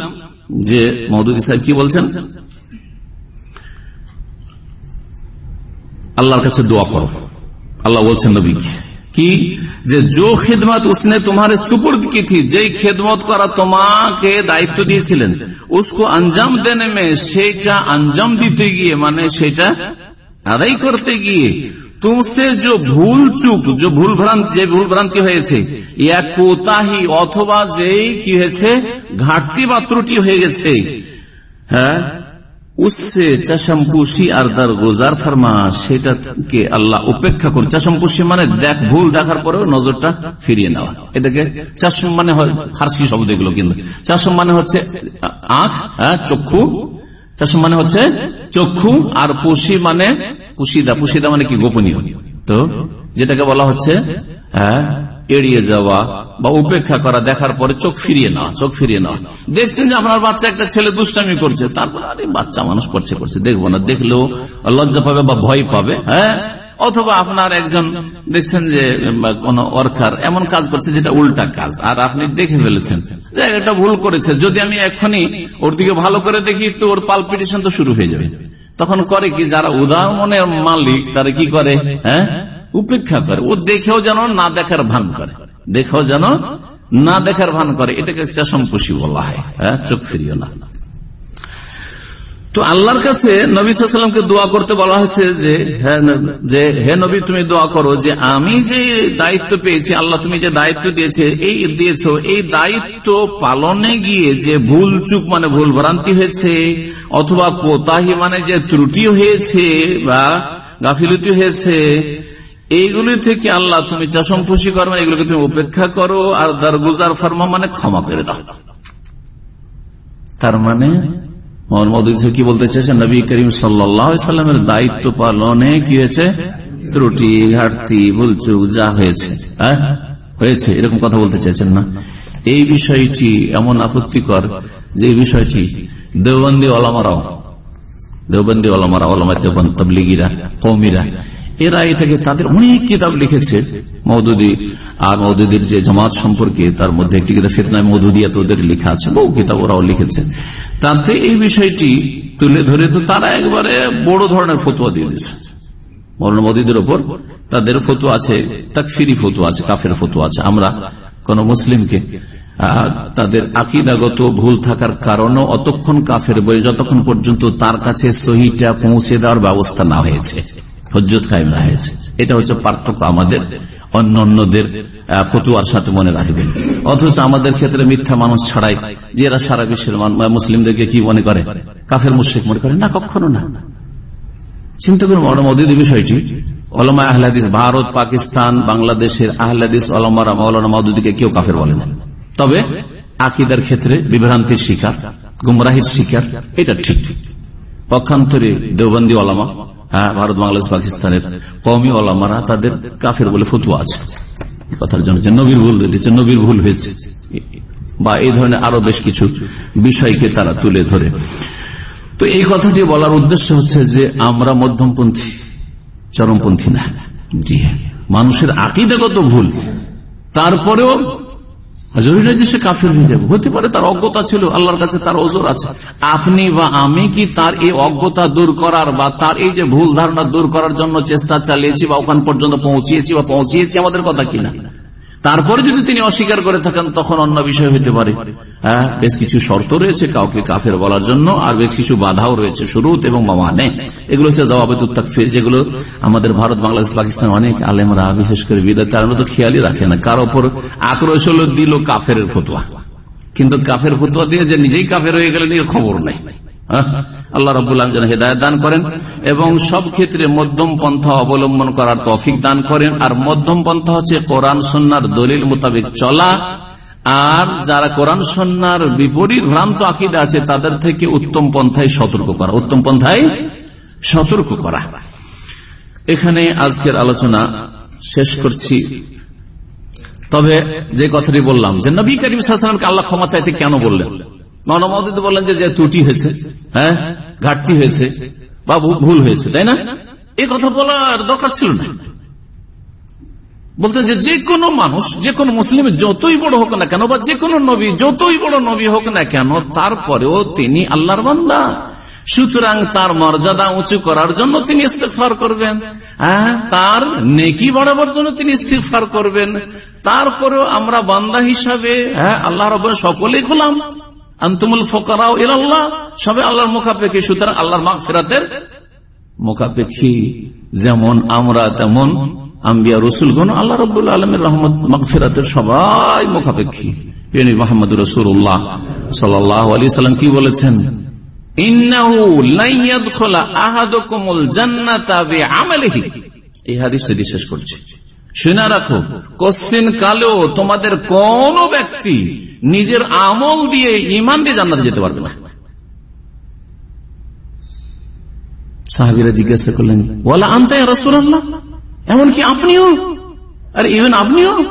যে মৌদুদি সাহেব কি বলছেন? আল্লাহর কাছে দোয়া করো। আল্লাহ বলছেন নবীকে কি? যে জো খিদমত উসনে তোমার সুপুর্দ কি থি, যেই খেদমত করা তোমাকে দায়িত্ব দিয়েছিলেন, উসকো আঞ্জাম দেনে মে সেটা আঞ্জাম দিতে গিয়ে মানে সেটা আদায় করতে গিয়ে, তুমসে যে ভুল চুক যে ভুল ভ্রান্তি, যে ভুল ভ্রান্তি হয়েছে, ইয়া কোতাহি অথবা যেই কি হয়েছে, ঘাটতি বা ত্রুটি হয়ে গেছে হ্যাঁ? উসে চশমপুষি আর দার গোজার ফরমা সেটাকে আল্লাহ উপেক্ষা করে চশমপুষি মানে দেখ, ভুল দেখার পরেও নজরটা ফিরিয়ে নেওয়া। এটাকে চশম মানে ফার্সি শব্দ এগুলো কিন্তু। চশম মানে হচ্ছে আখ চক্ষু। চশম মানে হচ্ছে চক্ষু, আর পুষি মানে পুষিদা পুষিদা মানে কি? গোপনীয়। তো যেটাকে বলা হচ্ছে হ্যাঁ এড়িয়ে যাওয়া বা উপেক্ষা করা, দেখার পরে চোখ ফিরিয়ে নেওয়া, চোখ ফিরিয়ে নেওয়া। দেখছেন যে আপনার বাচ্চা একটা ছেলে দুষ্টামি করছে, তারপর আরে বাচ্চা মানুষ করছে করছে, দেখব না। দেখলেও লজ্জা পাবে বা ভয় পাবে হ্যাঁ? অথবা আপনার একজন, দেখছেন যে কোন ওয়ার্কার এমন কাজ করছে যেটা উল্টা কাজ, আর আপনি দেখে ফেলেছেন। এটা ভুল করেছে, যদি আমি এখনই ওর দিকে ভালো করে দেখি তো ওর পালপিটেশন তো শুরু হয়ে যাবে। তখন করে কি, যারা উদাহরণের মালিক, তারা কি করে হ্যাঁ? উপেক্ষা করে। ও দেখেও যেন না দেখার ভান করে। দেখেও যেন না দেখার ভান করে। এটাকে চশমপুষি বলা হয়। হ্যাঁ চোখ ফিরিও না। তো আল্লাহর কাছে নবী সাল্লামকে দোয়া করতে বলা হয়েছে যে যে, হে নবী, তুমি দোয়া করো যে আমি যে দায়িত্ব পেয়েছি, আল্লাহ তুমি যে দায়িত্ব দিয়েছে, এই দিয়েছ, এই দায়িত্ব পালনে গিয়ে যে ভুল চুপ মানে ভুল ভ্রান্তি হয়েছে, অথবা কোতাহি মানে যে ত্রুটি হয়েছে বা গাফিলতি হয়েছে এইগুলি থেকে আল্লাহ তুমি চশম খুশি করো এগুলোকে তুমি উপেক্ষা করো, আর দারগুজার ফরমা মানে ক্ষমা করে দাও। তার মানে মোহাম্মদ কি বলতে চাইছেন নবী করিম সাল্লামের দায়িত্ব পালনে কি হয়েছে? ত্রুটি, ঘাটতি, ভুলচুক, যা হয়েছে হ্যাঁ? হয়েছে, এরকম কথা বলতে চাইছেন না। এই বিষয়টি এমন আপত্তিকর যে বিষয়টি দেওবন্দি ওলামারাও, দেওবন্দি ওলামারা ওলামা দেবন তবলিগিরা কৌমিরা এরা এটাকে তাদের অনেক কিতাব লিখেছে। মৌদুদি আর মৌদুদির যে জামাত সম্পর্কে তার মধ্যে একটি কিতাব ফেতনায় মৌদুদিয়া তোদের লেখা আছে। বহু কিতাব ওরাও লিখেছে। তাতে এই বিষয়টি তুলে ধরে তো তারা একবারে বড় ধরনের ফতুয়া দিয়ে দিয়েছে। মৌলানা মোদীদের ওপর তাদের ফতু আছে, তাকফিরি ফতু আছে, কাফের ফতু আছে। আমরা কোন মুসলিমকে তাদের আকিদাগত ভুল থাকার কারণে অতক্ষণ কাফের বই যতক্ষণ পর্যন্ত তার কাছে সহিটা পৌঁছে দেওয়ার ব্যবস্থা না হয়েছে। হজ্জত কায়েম হয়েছে। এটা হচ্ছে পার্থক্য আমাদের। অন্য অন্যদের ফতুয়ার সাথে মনে রাখবেন। অথচ আমাদের ক্ষেত্রে মিথ্যা মানুষ ছাড়াই যে এরা সারা বিশ্বের মুসলিমদেরকে কি মনে করে? কাফের, মুশ্রিক মনে করে? না, কখনো না। চিন্তা করুন মৌলিক বিষয়টি। অলমা আহলাদিস ভারত, পাকিস্তান, বাংলাদেশের আহলাদিস অলমারা মৌলানা মৌদুদিকে কেউ কাফের বলে না। তবে আকিদার ক্ষেত্রে বিভ্রান্তির শিকার, গুমরাহির শিকার, এটা ঠিক। পক্ষান্তরে দেওবন্দি ওলামা হ্যাঁ ভারত বাংলাদেশ, পাকিস্তানের কমি ওলামারা তাদের কাফের বলে ফতুয়া আছে। কথার জন্য নবীর ভুল দিচ্ছে নবীর ভুল হয়েছে, বা এই ধরনের আরও বেশ কিছু বিষয়কে তারা তুলে ধরে। তো এই কথাটি বলার উদ্দেশ্য হচ্ছে যে আমরা মধ্যমপন্থী, চরমপন্থী না। জি মানুষের আকিদাগত ভুল, তারপরেও জরুরি যে সে কাফের হয়ে যাবে। হতে পারে তার অজ্ঞতা ছিল, আল্লাহর কাছে তার ওজোর আছে। আপনি বা আমি কি তার এই অজ্ঞতা দূর করার বা তার এই যে ভুল ধারণা দূর করার জন্য চেষ্টা চালিয়েছি বা ওখান পর্যন্ত পৌঁছিয়েছি বা পৌঁছিয়েছি আমাদের কথা কিনা? তারপরে যদি তিনি অস্বীকার করে থাকেন, তখন অন্য বিষয় হতে পারে। হ্যাঁ বেশ কিছু শর্ত রয়েছে কাউকে কাফের বলার জন্য, আর বেশ কিছু বাধাও রয়েছে, শুরুত এবং মামানে। এগুলো হচ্ছে জবাবে যেগুলো আমাদের ভারত, বাংলাদেশ, পাকিস্তান অনেক আলেমরা, বিশেষ করে বিদায়, তার মতো খেয়ালই রাখে না। কার ওপর আক্রোশ হলো, দিল কাফের ফতুয়া। কিন্তু কাফের ফতুয়া দিয়ে যে নিজেই কাফের হয়ে গেলেন, এর খবর নাই। আল্লাহ রবুল্লাহ যেন হেদায়ত দান করেন এবং সব ক্ষেত্রে মধ্যম পন্থা অবলম্বন করার তফিক দান করেন। আর মধ্যম পন্থা হচ্ছে কোরআন সন্ন্যার দলিল মোতাবেক চলা। আর যারা কোরআন সন্ন্যার বিপরীত ভ্রান্ত আকিদা আছে, তাদের থেকে উত্তম পন্থায় সতর্ক করা। উত্তম পন্থায় সতর্ক করা। এখানে আজকের আলোচনা শেষ করছি। তবে যে কথাটি বললাম যে নবী করিম আল্লাহ ক্ষমা চাইতে কেন বললেন? মনোমদিত বললেন যে ত্রুটি হয়েছে হ্যাঁ ঘাটতি হয়েছে বা ভুল হয়েছে, তাই না? এই কথা বলার দরকার ছিল না। বলতে যে যে কোনো মানুষ, যে কোনো মুসলিম যতই বড় হোক না কেন, বা যে কোনো নবী যতই বড় নবী হোক না কেন, তারপরেও তিনি আল্লাহর বান্দা। সুতরাং তার মর্যাদা উঁচু করার জন্য তিনি ইস্তেফার করবেন। হ্যাঁ তার নেকি বাড়াবার জন্য তিনি ইস্তেফার করবেন। তারপরেও আমরা বান্দা হিসাবে হ্যাঁ আল্লাহ রব সকলেই খোলাম আন্তমুল ফোকারাও আল্লাহ সবে আল্লাহর মুখাপেক্ষী। সুতরাং আল্লাহর মাঘ ফেরাতের মুখাপেক্ষী। যেমন আমরা, তেমন আম্বিয়া রসুলগণ আল্লাহ রবুল্লা আলমের রহমত মগফিরাতের সবাই মুখাপেক্ষী। সাল্লাম কি বলেছেন? শেষ করছি। শুনে রাখো, কোশ্চিন কালেও তোমাদের কোন ব্যক্তি নিজের আমল দিয়ে ইমান দিয়ে জান্নাতে যেতে পারবে না। সাহাবিরা জিজ্ঞাসা করলেন আনতে এমনকি আপনিও? আর, ইভেন আপনিও?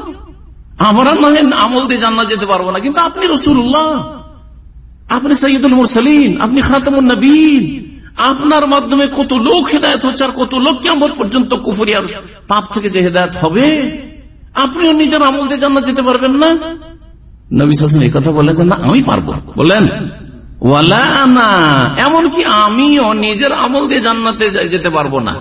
আমরা নয় আমল দিয়ে জান্নাত যেতে পারব না, কিন্তু আপনি রসুল্লাহ আপনি সৈয়দুল মুরসালিন, আপনি খাতামুল নবীন। আপনার মাধ্যমে কত লোক হেদায়ত হচ্ছে আর কত লোক কেমন পর্যন্ত কুফুরিয়ার পাপ থেকে যে হেদায়ত হবে, আপনিও নিজের আমল দিয়ে জান্নাত যেতে পারবেন না। নবী হাসান এই কথা বললেন না, আমি পারব। বললেন না, এমনকি আমিও নিজের আমল দিয়ে জান্নাতে যেতে পারব না।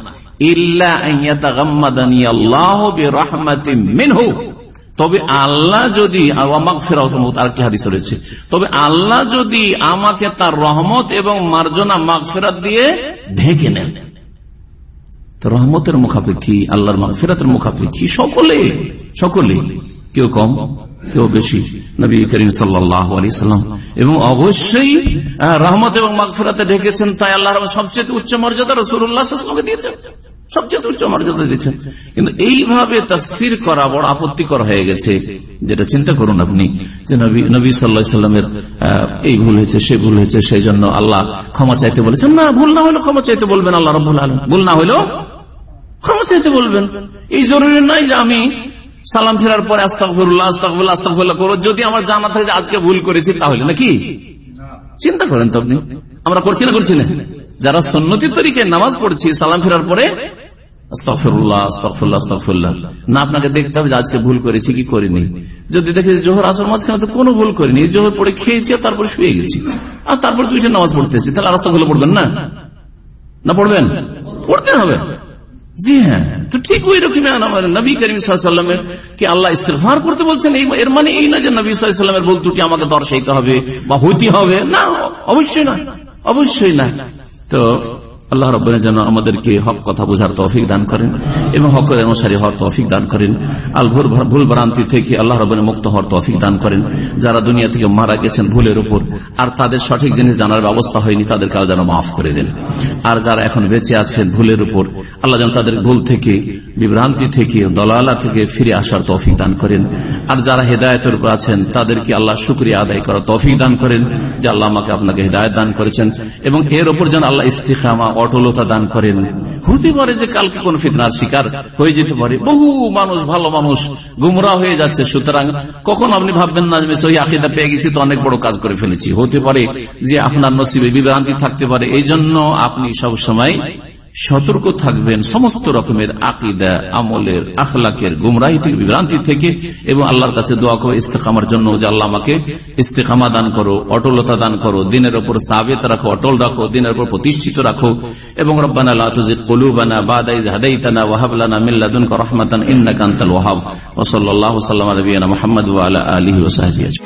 তবে আল্লাহ যদি আরেকটি হাদিস রয়েছে। তবে আল্লাহ যদি আমাকে তার রহমত এবং মার্জনা, মাগফেরাত দিয়ে ঢেকে নেন রহমতের মুখাপেক্ষী, আল্লাহর মাগফেরাতের মুখাপেক্ষী সকলে সকলে, কেউ কম, কেউ বেশি, নবী করিম সাল্লাম। এবং অবশ্যই রহমত এবং মাগফেরাতে ঢেকেছেন, তাই আল্লাহ সবচেয়ে উচ্চ মর্যাদা রসুল্লাহ দিয়েছেন। সবচেয়ে উচ্চ মর্যাদা দিচ্ছেন কিন্তু এইভাবে তাফসির করা বড় আপত্তিকর হয়ে গেছে যেটা চিন্তা করুন আপনি যে নবী নবী সাল্লা সাল্লামের এই ভুল হয়েছে সে ভুল হয়েছে সেই জন্য আল্লাহ ক্ষমা চাইতে বলেছেন। না ভুল না হলে ক্ষমা চাইতে বলবেন আল্লাহ রবুল আলম ভুল না হলেও ক্ষমা চাইতে বলবেন। এই জরুরি নয় যে আমি সালাম ফেরার পরে আস্তাফুল্লাহ আস্তাফুল্লাহ আস্তাফুল্লাহ করো। যদি আমার জানা থাকে আজকে ভুল করেছি তাহলে নাকি? চিন্তা করেন তো আপনি। আমরা করছি না করছি না? যারা সন্ন্যতির তরিকে নামাজ পড়ছি, সালাম ফেরার পরে পড়তে হবে। জি হ্যাঁ। তো ঠিক ওই করিম কি আল্লাহ ইস্তেফার করতে বলছেন? এর মানে এই না যে নবী সাল্লামের ভুল দুটি আমাকে দর্শাইতে হবে বা হইতে হবে। না, অবশ্যই না। অবশ্যই না। তো আল্লাহ রব্বানি যেন আমাদেরকে হক কথা বোঝার তৌফিক দান করেন এবং হকের অনুসারী হওয়ার তৌফিক দান করেন। আল ভুল ভুল ভ্রান্তি থেকে আল্লাহ রব্বানি মুক্ত হওয়ার তৌফিক দান করেন। যারা দুনিয়া থেকে মারা গেছেন ভুলের উপর, আর তাদের সঠিক জিনিস জানার ব্যবস্থা হয়নি, তাদেরকে যেন মাফ করে দেন। আর যারা এখন বেঁচে আছেন ভুলের উপর, আল্লাহ যেন তাদের ভুল থেকে, বিভ্রান্তি থেকে, দলালা থেকে ফিরে আসার তৌফিক দান করেন। আর যারা হেদায়তের উপর আছেন, তাদেরকে আল্লাহ শুক্রিয়া আদায় করার তৌফিক দান করেন, যে আল্লাহ আমাকে আপনাকে হেদায়ত দান করেছেন। এবং এর উপর যেন আল্লাহ ইস্তিখামা অটলতা দান করেন। হতে পারে যে কালকে কোন ফিতনার শিকার হয়ে যেতে পারে। বহু মানুষ, ভালো মানুষ গুমরা হয়ে যাচ্ছে। সুতরাং কখন আপনি ভাববেন না যে সহি আকিদা পেয়ে গেছি, তো অনেক বড় কাজ করে ফেলেছি। হতে পারে যে আপনার নসিবে বিভ্রান্তি থাকতে পারে। এই জন্য আপনি সব সময় সতর্ক থাকবেন সমস্ত রকমের আকিদা, আমলের, আখলাকের গুমরাহি থেকে বিভ্রান্তি থেকে এবং আল্লাহর কাছে দোয়া করো ইস্তেকামার জন্য যে আল্লাহ আমাকে ইস্তেকামা দান করো, অটলতা দান করো, দিনের ওপর সাবেত রাখো, অটল রাখো, দিনের ওপর প্রতিষ্ঠিত রাখো এবং রব্বানা লাতুজিদ বাদাই বাদাইজ হাদাইতানা ওয়াহাবলানা মিন লাদুনকা রাহমাতান ইন্নাকা আনতাল ওয়াহাব। ওয়া সাল্লাল্লাহু আলা মুহাম্মদ ওয়া আলা আলিহি ওয়া সাহবিহি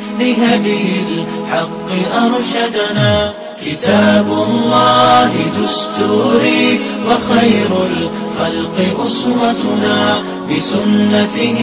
كتاب الله دستوري وخير الخلق أسوتنا بسنته